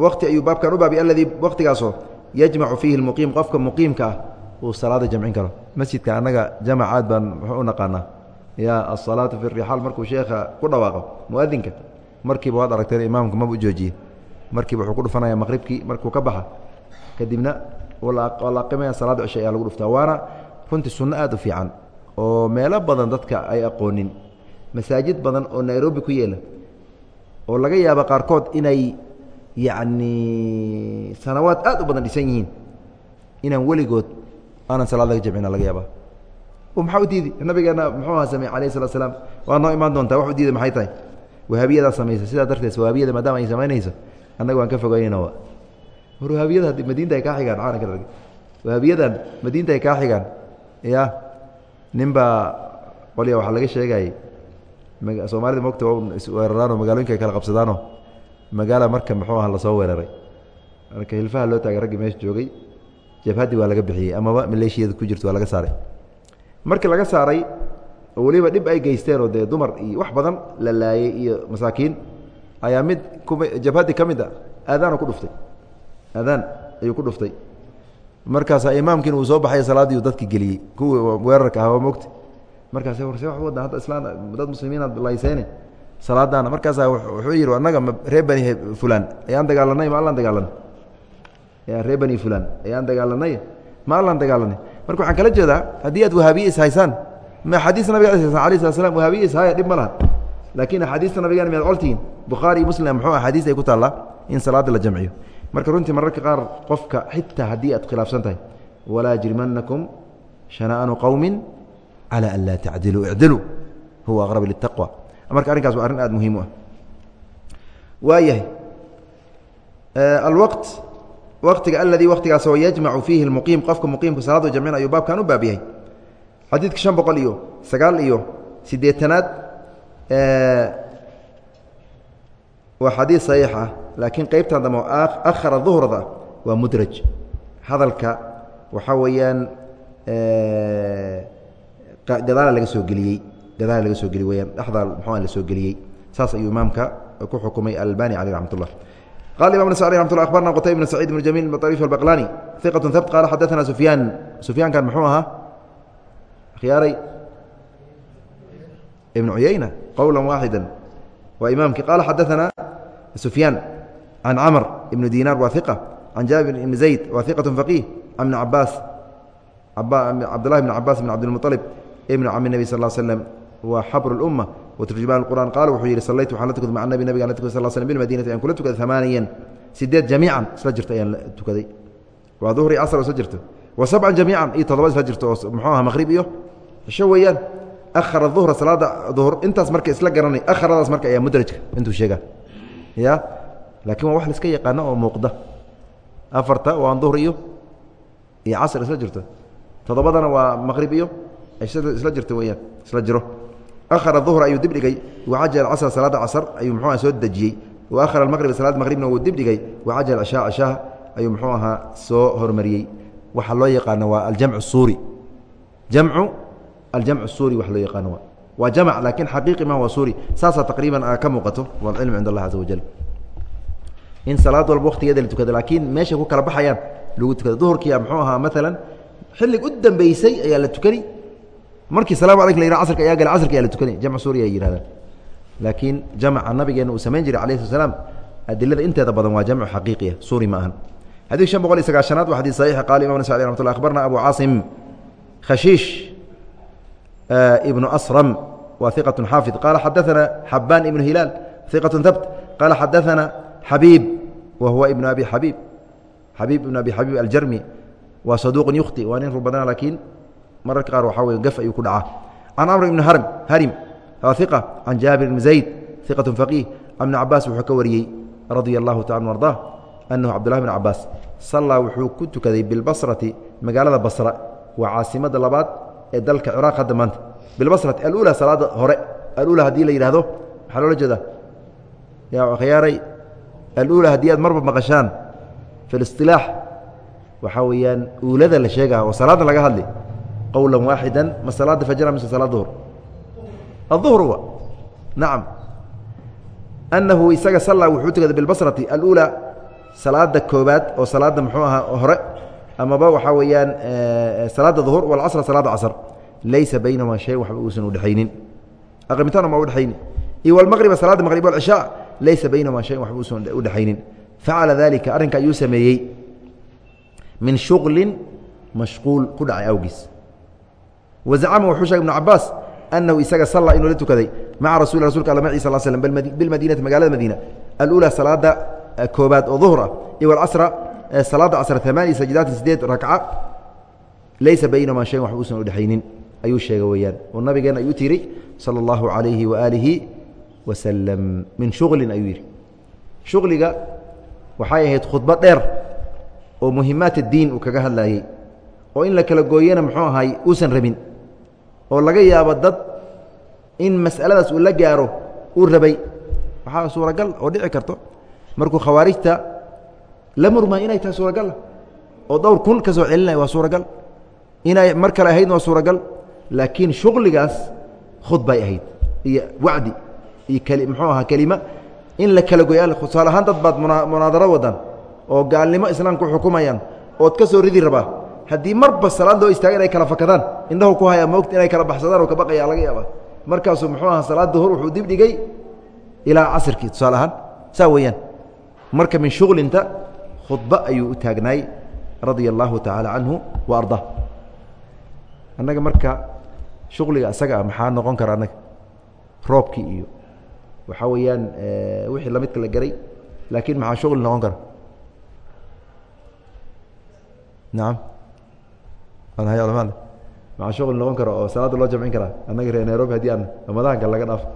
Speaker 1: Waqti ayuu baabkan u baabiy aladii waqtigaasoo yajmacu fiihi اlmuqiim qofka muqiimka ah uu salaada jamcin karo. Masjidka annaga jamacaad baan muxuu u naqaanaa ya asalaatu fi rixaal markuu sheekha ku dhawaaqo muadinka markiiba waad aragteen imaamka maba u joojiye markiiba wuxuu ku dhufanaya maqribkii markuu ka baxa. Kadibna waa la aqimaya salaada cisha ayaa lagu dhuftaa waana runtii sunno aad u fiican oo meelo badan dadka ay aqoonin. Masaajid badan oo nairobi ku yeela oo laga yaabo qaarkood inay yacni sanawaad aad u badan dhisan yihiin. Inaan weligood aanan salaad jamcina laga yaaba maxaa u diidi nabigeena muxuu aha samey alayh salatu slam waa noo imaan doontaa wax u diida maxay tahay? Wahaabiyadaa samaysa sidaa darteed wahaabiyada maadaama ay samaynayso annaga waan ka fogeynayna war wahaabiyada haddi madiinta ay kaa xigaan caana ka wahaabiyadan madiinta ay kaa xigaan ya nin baa qolya waxaa laga sheegayay soomaalida mogta isweeraraanoo magaalooyinka ay kala qabsadaanoo magaala marka muxuu aha la soo weeraray. Marka hilfaha loo taagay raggii meesha joogay jabhaddii waa laga bixiyey amaba maleeshiyada ku jirto waa laga saaray markii laga saaray oo weliba dhib ay geysteenoo dee dumar iyo wax badan la laayey iyo masaakiin ayaa mid kuma jabhaddii ka mid a aadaanu ku dhuftay. Aadaan ayuu ku dhuftay. Markaasaa imaamkiina uu soo baxay salaadiiu dadki geliyey. Kuwii weerarka ah waa mogta markaas warse wa wadda hadda islaan dad muslimiinaad layseene salaadaana. Markaasaa wuxuu yidhi annaga reer bani fulan ayaan dagaalanay ma allaan dagaalanay reer bani fulan ayaan dagaalanay ma allaan dagaalanay marka waxaan kala jeedaa haddii aad wahaabiye is haysaan ma axaadiis nabiga alay slat slam wahaabiye is haya dhib ma laha. Laakiin axaadiista nabigan miyaad coltihiin bukhaari iyo muslim muxuu axaadiis ay ku taallaa in salaada la jamciyo. Marka runtii mararka qaar qofka xitaa haddii aad khilaafsan tahay walaa yajrimanakum shana'anu qowmin calى an laa tacdiluu icdiluu huwa aqrab litaqwa marka arrinkaas waa arrin aad muhiim u ah. Waayahay alwaqt waqtiga aladii waqtigaasoo yajmacu fiihi lmuqiim qofka muqiimka salaadu jamcin ayuu baabkan u baab yahay. Xadiidka shan boqol iyo sagaal iyo siddeetanaad waa xadiid saxiix ah laakiin qeybtan dambe ahara duhrada waa mudraj. Hadalka waxaa weeyaan dadaala laga soo geliyey dadaala laga soo geliy weyaan dhexdaa muxua la soo geliyey. Saas ayuu imaamka ku xukumay albani caleh raxmat ullah qala imam nas alي ramat lla abarna qutayb bn sacيid bn jamil bn طrيf albaqlani iqaة habt qala xadaثna sufyaan sufyaankan muxuu ahaa khiyaaray ibn cuyayna qowla waaxida waa imaamkii qala xadaثna sufyaan can camr ibn dinar wa iqa can jaabir ibn zayd wa iqaة faqih can ibn cabaas cabdulahi bn cabaas bn cabdilmuطalib ibn cami nebi sal slm waa xabr اlumma waturjumaan qur'an qaala wuxuu yidhi sallaytu waxaan la tukaday maca nabi nabiga la tukay sal slm bilmadinati ayaan kula tukaday amaaniyan sideed jamiican isla jirta ayaan tukaday waa duhri casr oo isla jirto wa sabcan jamiican iyo toddoba isla jirto oo muxuu aha maqhrib iyo cisho weeyaan akhara duhra salaada duhr intaas marka isla garanay akharadaas marka ayaa mudrajka intuu sheegaa ya laakiin waa wax la iska yaqaano oo muuqda afarta waan duhr iyo iyo casr isla jirto toddobadana waa maqrib iyo isla jirta weyaan isla jiro ahara duhra ayuu dibdhigay wacajal casr salaada casr ayuu muxuu aha soo dejiyey wa ahara almaqrib salaad maqribna wuu dibdhigay wacajal cishaa cishaha ayuu muxuu ahaa soo hormariyey waxaa loo yaqaano waa aljamcu suuri jamcu aljamcu suuri wax loo yaqaano waa waa jamc laakiin xaqiiqi ma waa suuri saasaa taqriiban ka muuqato walcilmu cind allah caza wajal in salaad walba waktigeeda la tukada laakiin meeshay ku kala baxayaan lagu tukada duhurkiia muxuu ahaa maalan xillig u dambeysay ayaa la tukani markii salam aleykum la yihah casrka ayaa gala casrka ayaa la tukanaya jamc suuriya ay yihahdaan laakiin jamca nabigeena uu samayn jiray alayh slat adilada inteeda badan waa jamcu xaqiiqiya suuri ma ahan. Xadiid shan boqol iyo sagaashanaad waa xadid saxiixa qaala imam nasai raxmat llah akhbarna abu caasim khashiish eh, ibnu asram wa iqatu xaafid. Qaala xadaana xabaan ibnu hilaal iqatu habt qaala xadaana xabiib wa huwa ibnu abi xabiib xabiib ibnu abi xabiib aljarmi waa saduuqun yukhti waa mararka qaar waxaa wey gaf ayuu ku dhacaa. Can camr ibni harm harim iqa can jaabir ibni zayd iqat faqiih. Ibni cabaas wuxuu ka wariyey radia allahu taala an ardaa anahu cabdullahi bn cabaas sallaa wuxuu ku tukaday bilbasrati magaalada basra waa caasimada labaad ee dalka ciraaq hadda maanta. Bilbasrati alula salaada hore. Alula haddii la yidhahdo maxaa loola jeedaa yaa khiyaaray alula haddii aad marba maqashaan fi lisilaax waxaa weeyaan uulada la sheegaa oo salaadda laga hadli qowla waaxida ma salaada fajra mise salaad duhr aلظuhr wa nacam anahu isaga sallaa wuxuu tukaday bilbasrati alula salaada koobaad oo salaada muxuu ahaa hore amaba waxaa weeyaan salaada duhur walcasr salaada casr. Laysa baynahuma shay waxba uusan udhexaynin aqrimitaan ma udhexaynin iyo walmaqriba salaada maqrib walcishaa laysa baynahuma shay waxba uusan udhexaynin facala dalika arrinka ayuu sameeyey. Min shuqlin mashquul ku dhacay awgiis wazacama wuxuu sheegay ibnu cabaas anahu isaga salla inuu la tukaday maca rasul rasulka all maciisa sl bilmadiinati magaalada madiina alulaa salaada koobaad oo duhur ah iyo alcasra salaada casr amaaniya sajdaatin sideed ragca laysa baynahuma shayan waxba usan udhexaynin ayuu sheegay weeyaan oo nabigeenna ayuu tiri sala allahu calayhi waaalihi wasalam min shuqlin ayuu yidhi shuqliga waxay ahayd khudbad dheer oo muhimaat diin uu kaga hadlaayey oo in la kala gooyana muxuu ahay uusan rabin oo laga yaabo dad in mas'aladaas uu la gaaro uu rabay. Waxaa suuragal oo dhici karto markuu khawaarijta la murmay inay tahay suuragala oo dhowr kun ka soo celinaya waa suuragal. Inay mar kale ahaydna waa suuragal laakiin shuqligaas khudbay ahayd. Iyo wacdi iyo muxuu ahaa kelima in la kala goya tusaale ahaan dad baad muna munaadaro wadaan oo gaalnimo islaamka u xukumayaan ood ka soo ridi rabaa haddii marba salaad loo istaaga inay kala fakadaan indhahu ku haya moogta inay kala baxsadaan oo ka baqaya laga yaaba markaasuu muxuu ahaa salaad duhur wuxuu dib dhigay ilaa casirkii tusaale ahaan saa weeyaan. Marka min shuqlinta khudba ayuu u taagnaay radia allahu tacaala canhu wa ardaa annaga marka shuqliga asaga ah maxaa noqon kara annaga? Roobkii iyo waxaa weeyaan wixii lamidka la garay laakiin maxaa shuqli noqon kara? Nacam maxaa shuqli noqon kara oo salaadda loo jamcin karaa? Annaga reer nairobi haddii aan ramadaanka laga dhaafo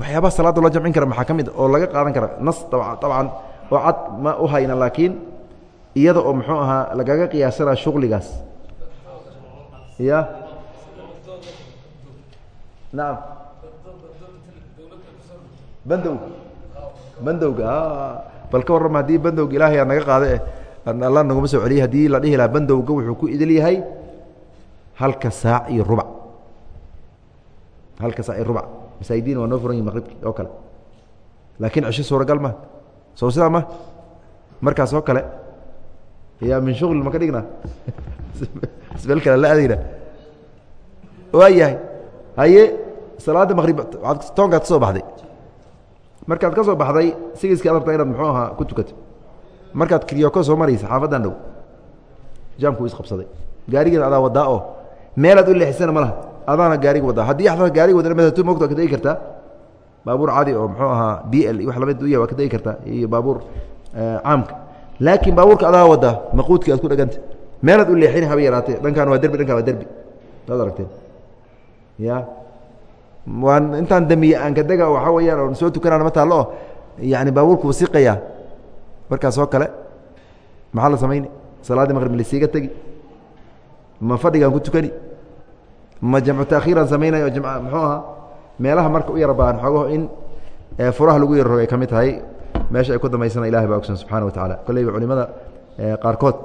Speaker 1: waxyaabaha salaadda loo jamcin kara maxaa ka mid oo laga qaadan kara nas dabcan oo cad ma u hayna laakiin iyada oo muxuu ahaa lagaga qiyaasanaa shuqligaas. Ya? Nacam bandowga bandowga bal ka warrama haddii bandowga ilaahay aa naga qaada eh alla naguma soo celiyay haddii la dhihi lahaa bandowga wuxuu ku idil yahay halka saac iyo rubac. Halka saac iyo rubac. Masaajidiina waa noo furan yihiin maqribki oo kale. Laakiin cisho suuragal ma. Soo sidaa ma. Markaas oo kale yaa min shuqli ma ka dhignaa isbel kale la adayna. Waa yahay. Haye salaadda maqrib toonkaad ka soo baxday. Markaad ka soo baxday sigiiskii ad rabtaa inaad muxuu ahaa ku tukato markaad kiryoko soo maraysa xaafaddan dhow. Jaamku isqabsaday gaarigeeda adaa wadaa oo meelaad u leexisana ma laha. Adaana gaariga wadaa. Haddii ataa gaariga wada matu mogta waa ka degi kartaa. Baabuur cadi oo muxuu ahaa b l wax la mid u ya waa ka degi kartaa. Iyo baabuur caamka. Laakiin baabuurka adaa wadaa maquudkii aad ku dheganta meelaad u leexin haba yaraatee. Dhankaan waa derbi dhankaan waa derbi. Saad aragteen. Ya. Waan intaan damiye aan ka dega waxaa weyaan oon soo tukanaan ma taallo oo yani baabuurku wuu siqayaa markaas oo kale maxaa la samayni salaaddii maqrib lasiiga tegi ma fadhigaan ku tukani ma jamcu taakhiiraan samaynayo o jam muxuu ahaa meelaha marka u yara baan xoogaho in furaha lagu yaro rogay ka mid tahay meesha ay ku dambaysana ilahay baa ogsan subxana wa tacaala kolleyba culimada qaarkood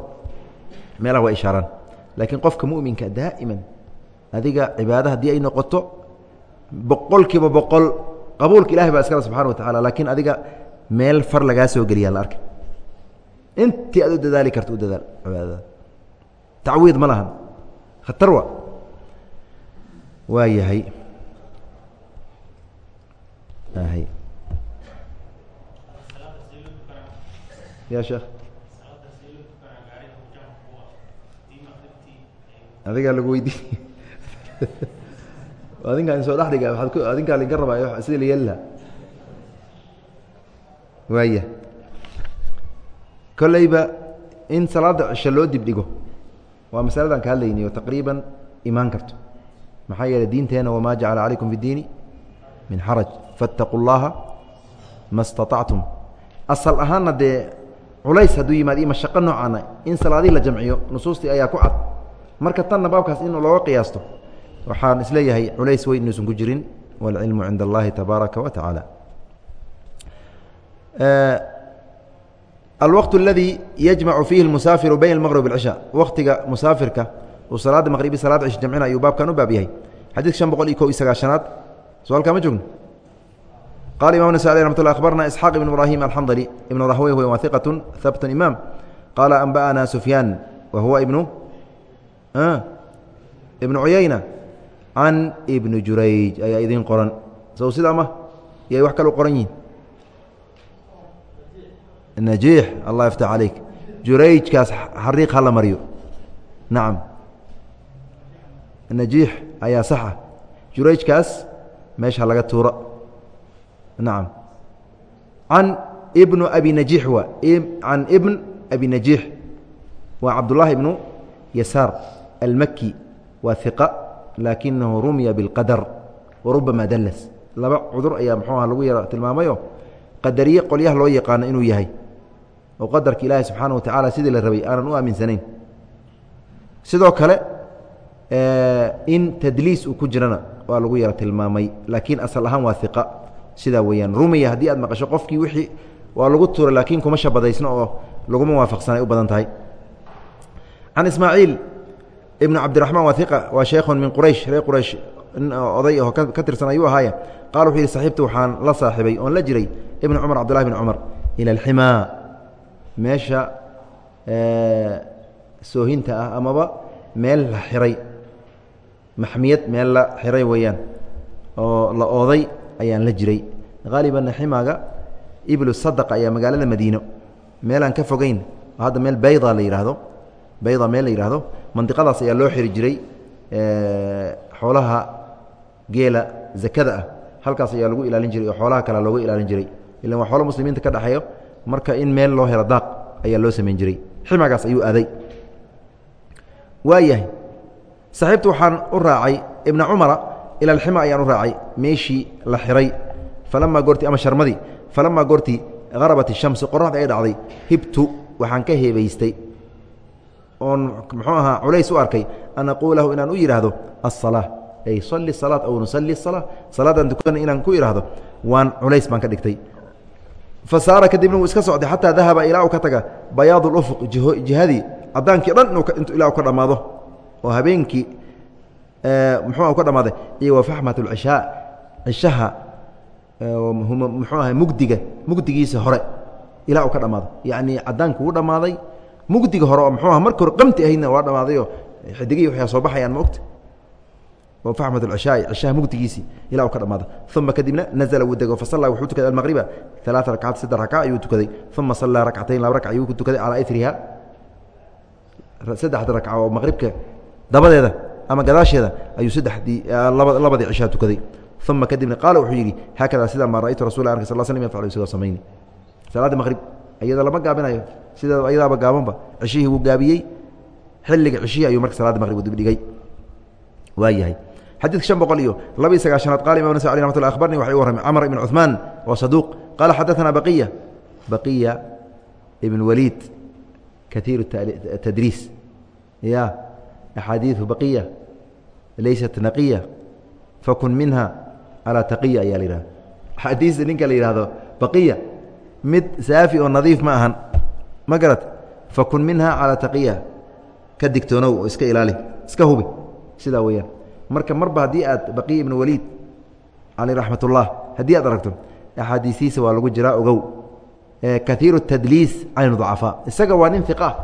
Speaker 1: meelaha waa ishaaraan. Laakiin qofka muminka daa'iman adiga cibaada haddii ay noqoto boqol kiiba boqol qabuulka ilahay baa iskale subxana wa tacala laakiin adiga meel far lagaa soo geliyaa la arkay intii aad u dadaali karta u dadaal cibaadada tacwiid ma lahan. Khatar wa. Waa yahay ya sheekh. Adigaa lagu weydiiy adinkaa in soo dhexdhiga waaad ku adinkaa laga rabaa sidii la yeeli lahaa waaya kolayba in salaada cisho loo dibdhigo waa masaladan ka hadlaynayo taqriiban imaan karto. Maxaa yeeley diinteena wamaa jacala calaykum fi diini min xaraj faataquu llaha ma staactum asal ahaanna dee culays hadduu yimaad iyo mashaqo noocaana in salaadihii la jamciyo nusuustii ayaa ku cad. Marka tanna baabkaas in looga qiyaasto waxaan is leeyahay culays weyn inuusan ku jirin waalcilmu cinda allahi tabaaraka wa tacaala alwaqt اladii yajmacu fiihi اmusaafiru bayna اlmaqrib اlcisha waqtiga musaafirka uu salaada maqribi salaada cisha jamcina ayuu baabkan u baab yahay xadiidka shan boqol iyo ko iyo sagaashanaad su-aalkaa ma joogno qala imam nasa alي ramat lla akhbarna isxaaq ibn ibrahim alxandali ibn rahwey huwa wahiqaة habtun imaam qaala anba'ana sufyaan wa huwa ibnu ibnu cuyayna can ibni jurayj ayaa idiin qoran sow sidaa ma yay wax kale u qoran yihin najiix allah yaftax calayk jurayjkaas xariiq hala maryo nacam najiix ayaa saxa jurayjkaas meesha laga tuura nacam can ibnu abi najiix waa can ibn abi najiix waa cabdullaahi ibnu yasaar almaki waa hiqa laakinahu rumiya biاlqadar warubama dallas laba cudur ayaa muxuu aha lagu yara tilmaamayo qadariye qolyaha loo yaqaano inuu yahay oo qadarka ilaahay subxaana wa tacaala sidii la rabay aanan u aaminsanayn. Sidoo kale in tadliis uu ku jirana waa lagu yara tilmaamay laakiin asal ahaan waa iqa sidaa weeyaan rumiya haddii aad maqasho qofkii wixii waa lagu tuuray laakiin kuma shabadaysno oo laguma waafaqsanay u badan tahay. Can ismaaciil ibnu cabdiraxmaan waa iqa waa sheikhun min quraysh reer quraysh oday oo ka tirsan ayuu ahaaya qala wuxuu yihi saxiibta waxaan la saaxibay oon la jiray ibn cumar cabdullahi bn cumar ila alximaa meesha soohinta ah amaba meel la xiray. Maxmiyad meel la xiray weeyaan. Oo la ooday ayaan la jiray. Haalibanna ximaaga iblu sadaqa ayaa magaalada madiino. Meelaan ka fogeyn hadda meel bayda la yidhaahdo bayda meel la yidhaahdo mandiqadaas ayaa loo xiri jiray xoolaha geela zakada ah. Halkaas ayaa lagu ilaalin jiray oo xoolaha kale looga ilaalin jiray. Ilan waa xoolo muslimiinta ka dhexeeyo marka in meel loo helo daaq ayaa loo samayn jiray. Ximagaas ayuu aaday. Waayahay saaxiibtu waxaan u raacay ibna cumara ila alxima ayaan u raacay meeshii la xiray. Falamaa goortii ama sharmadii falamaa goortii harabat ishamsu qoraxda ay dhacday. Hibtu waxaan ka heebaystay. Oon muxuu ahaa culays u arkay an aquulahu inaan u yidhaahdo aلsalaa ay sali salaat aw nusalli salaa salaadan tukana inaan ku idhaahdo waan culays baan ka dhigtay fa saara kadibna wuu iska socday xataa dahaba ilaa uu ka taga bayaad اlufuq jihadii cadaankii dhan ilaa u ka dhammaado oo habeenkii muxuu ka dhammaaday iyo wa faxmat اlcishaa cishaha muxuu ahay mugdiga mugdigiisa hore ilaa uu ka dhammaado yacni cadaanku wuu dhammaaday mugdiga hore oo muxuu aha marka hore qamti ahaydna waa dhammaadayoo xidigihii waxyaa soo baxayaan ma ogta faxmat اcishaai cishaha mugdigiisii ilaa uu ka dhamaado uma kadibna nazla wuu dego fasalla wuxuu tukaday almaqriba alaa rakcaat saddex raka ayuu tukaday uma sallaa rakcatayn laba raka ayuu ku tukaday calaa iriha saddexda rakca oo maqribka dabadeeda ama gadaasheeda ayuu saddexdii labadii cishaa tukaday uma kadibna qaala wuxuu yidhi haakada sida maa ra'aytu rasul arka sal slm yafcalu isagoo samayni salaadda maqrib iyada lama gaabinayo sida iyadaaba gaabanba cishihii wuu gaabiyey xilliga cishihii ayuu marka salaadda maqrib dibdhigay waayahay xadidka شhan boqol iyo laba iyo sagaashanaad qala imam nas alي ramat lla abarni waxay u warramay camr ibn cuثmaan wa saduuq qaala xadaثana baqiya baqiya ibn waliid kaiir tadriis ya axaadiiثu baqiya laysat naqiya fakun minha calى taqiya ayaa la yihahda axaadiista ninka la yihahdo baqiya mid saafi oo nadiif ma ahan ma garat fakun minha calى taqiya ka digtoonow oo iska ilaali iska hubi sidaa weyaan marka marba haddii aad baqiya ibnu waliid caleyh raxmat haddii aad aragto axaadiisiisa waa lagu jiraa ogow. Kaiiru tadliis can ducafaa. Isaga waa nin iqa ah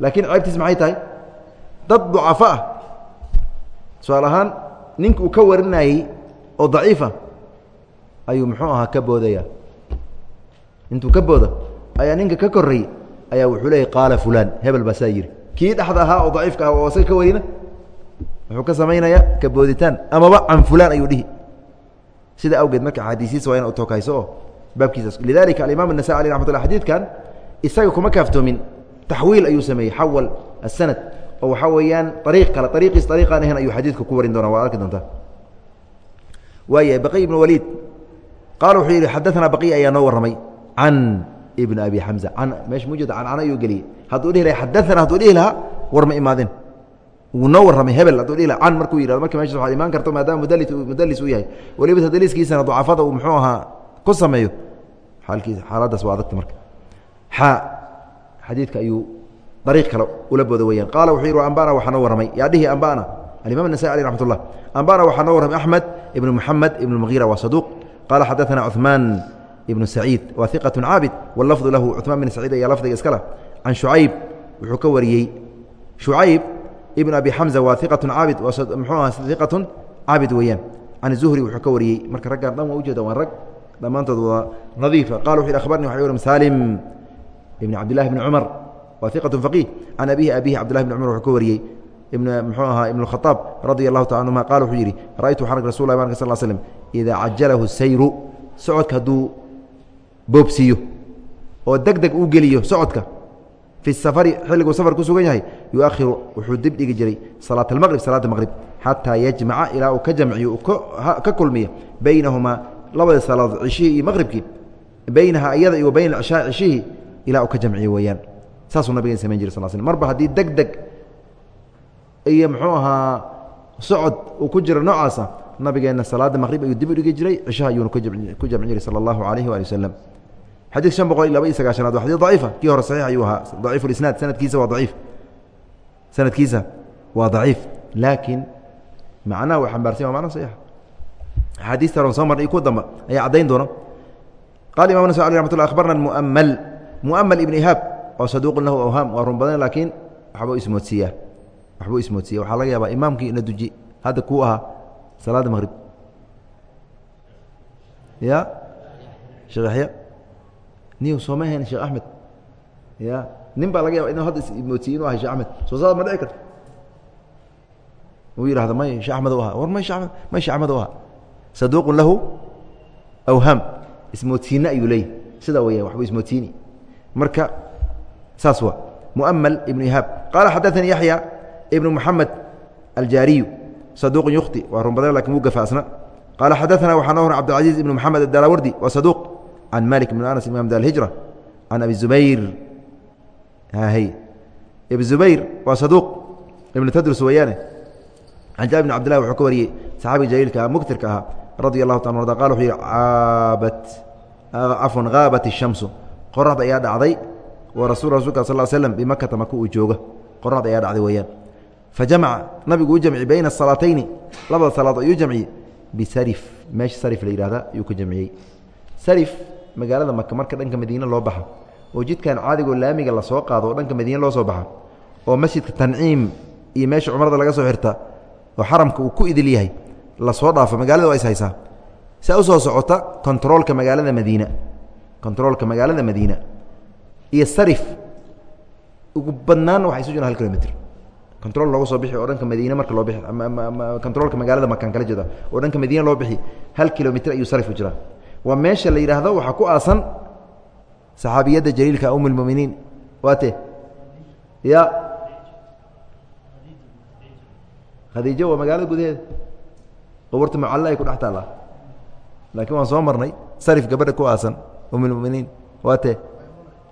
Speaker 1: laakiin ceebtiis maxay tahay? Dad ducafa ah. Su'aal ahaan ninka uu ka warinayey oo daciifa ayuu muxuu ahaa ka boodaya intuu ka boodo ayaa ninka ka korey ayaa wuxuu leeyay qaala fulaan hebel baa saa yidhi. Kii dhexda ahaa oo daciifka ah oo isaga ka warina wuxuu ka samaynayaa kabooditaan amaba can fulaan ayuu dhihi sida awgeed marka axaadiisiisa waa ina utokayso oo baabkiisas lidalika alimaam النasai alي ramat lla xadidkan isaga kuma kaaftoomin taxwiil ayuu sameeyey xawal asanad oo waxaa weeyaan ariiq kale ariiqiis ariiqaan ahayn ayuu xadiidka ku warin doona waa arki doontaa waaya baqiy ibn waliid qaala wuxuu yidhi xadaثana baqiy ayaa noo warramay can ibn abi xamza can meesha mujeda cancana ayuu geliyey hadduu dhihi laha xadaana hadduu dhihi lahaa war ma imaadeen wuu noo warramay hebel hadduu dhila can markuu yihahdo marka meshaas waxaad imaan karto maadaama mudali mudallis uu yahay. Weliba tadliiskiisana dacafada uu muxuu ahaa ku sameeyo xaalkiisa xaaladdaas waa adagta marka. Xa xadiidka ayuu dariiq kale ula booda weyaan qaala wuxuu yidhi ambana waxaa noo warramay. Yaa dhihi ambana alimaam anasai aleh raxmat ullah ambana waxaa noo warramay axmed ibnu moxamed ibn muhiira waa saduuq. Qaala xadaana cumaan ibnu saciid waa iqatu caabid. Walafdu lahu cumaan bin saciid ayaa lafdiga iskale can shucayb wuxuu ka wariyey shucayb ibn abi xamza waa iqatun caabid muxuu aha iqatun caabid weeyaan. Can zuhri wuxuu ka wariyey. Marka raggaan dhan waa ujeeda waan rag dhammaantood waa nadiifa qala wuxu yhi akhbarni waxa uhi salim ibn cabdillahi bni cumar waa iqatun faqiih can abihi abihi cabdillahi bni cumar wuxuu ka wariyey. Mxuu ahaa ibn khaaab radia allahu taala anhuma qala wuxuu yidhi ra'aytu xan rasul lah barka sal slm idaa cajalahu sayru socodka hadduu boobsiiyo oo deg deg uu geliyo socodka fi safari xilliguu safar ku sugan yahay yuakhiru wuxuu dib dhigi jiray salaat almaqrib salaada maqrib xataa yajmaca ilaa uu ka jamciyo ka kulmiyo baynahumaa labada salaadood cishihii iyo maqribkii baynaha iyada iyo bayna cishaa cishihii ilaa uu ka jamciyo weeyaan saasuu nabigeen samayn jiri sal sl marba haddii deg deg iyo muxuu ahaa socod uu ku jiro noocaasa nabigeenna salaada maqrib ayuu dib u dhigi jiray cishaha ayuuna ku jamcin jiray sala allahu alayhi waali wasalam xadiid shan boqol iyo laba iyo sagaashanaad waa xadid daciifa kii hore saxiix ayuu ahaa. Daciif ulisnaad sanadkiisa waa daciif. Sanadkiisa waa daciif. Laakiin macnaha uu xambaarsan waa macna saxiixa axaadiista horan soo marnay iyo kuwa damba ayaa caddayn doona qala imam nas alي ramat lla akhbarna muamal muamal ibn ihaab oo saduuqun lahu awhaam waa run badan laakiin waxbuu ismoodsiiyaa. Waxbuu ismoodsiiya waxaa laga yaabaa imaamkii ina duji hadda kuu ahaa salaada maqrib ya sheekh yaxya niyu sooma hayn sheekh axmed. Ya nin baa laga yaba inu hadda ismoodsiiye inu ahay shekh axmed. Soo saad ma dhici karto. Uu yihahda may shekh axmed u ahaa. War may sheekh may shekh axmed u ahaa. Saduuqun lahu awhaam ismoodsiine ayuu leeyahy sidaa weya waxbuu ismoodsiini. Marka saas waa. Muamal ibnu ihaab qaala xadaanii yaxya ibnu muxamed aljaariyu. Saduuqun yukhti. Waa run badan laakiin wuu gafaasna qaala xadaana waxaa noo hor cabdilcaziiz ibnu moxamed saduuq can malik ibn anas imam dar hijra can abi zubayr ibn zubayr waa saduuq ibnu tadrus weeyaane can jaabir bn cabdillahi wuxuu ka wariyey saxaabiga jaliilka ah mugtirka ahaa radia allahu ta arda qala wuxuu yihi aabat cafwan haabat الshamsu qoraxda ayaa dhacday wa rasul rasulka sal slm bimakata maka uu jooga qoraxda ayaa dhacday weeyaan fajamaca nabigu u jamci bayna salaatayni labada salaadood ayuu jamciyey bisarif meesha sarif la yihahda ayuu ku jamciyey sarif magaalada maka marka dhanka madiine loo baxa oo jidkan caadigoo laamiga la soo qaado oo dhanka madiine loo soo baxa oo masjidka tanciim iyo meesha cumrada laga soo xirta oo xaramka uu ku idil yahay la soo dhaafo magaalada waa is saa u soo socota kontaroolka magaalada madiina kontaroolka magaalada madiina iyo sarif ugu badnaanna waxay isu jiraan hal kilomitr control looga soo bixi oo dhanka madiine marka loo bixi controolka magaalada makaan kala jeeda oo dhanka madiine loo bixi hal kilomitr ayuu sarif u jiraa waa meesha la yidhaahdo waxaa ku aasan saxaabiyadda jaliilka um اlmuminiin waate ya khadiijo waa magaalada gudaheeda quburta mucalla ay ku dhex taallaa laakiin waan soo marnay sarif gabadha ku aasan um اlmuminiin waate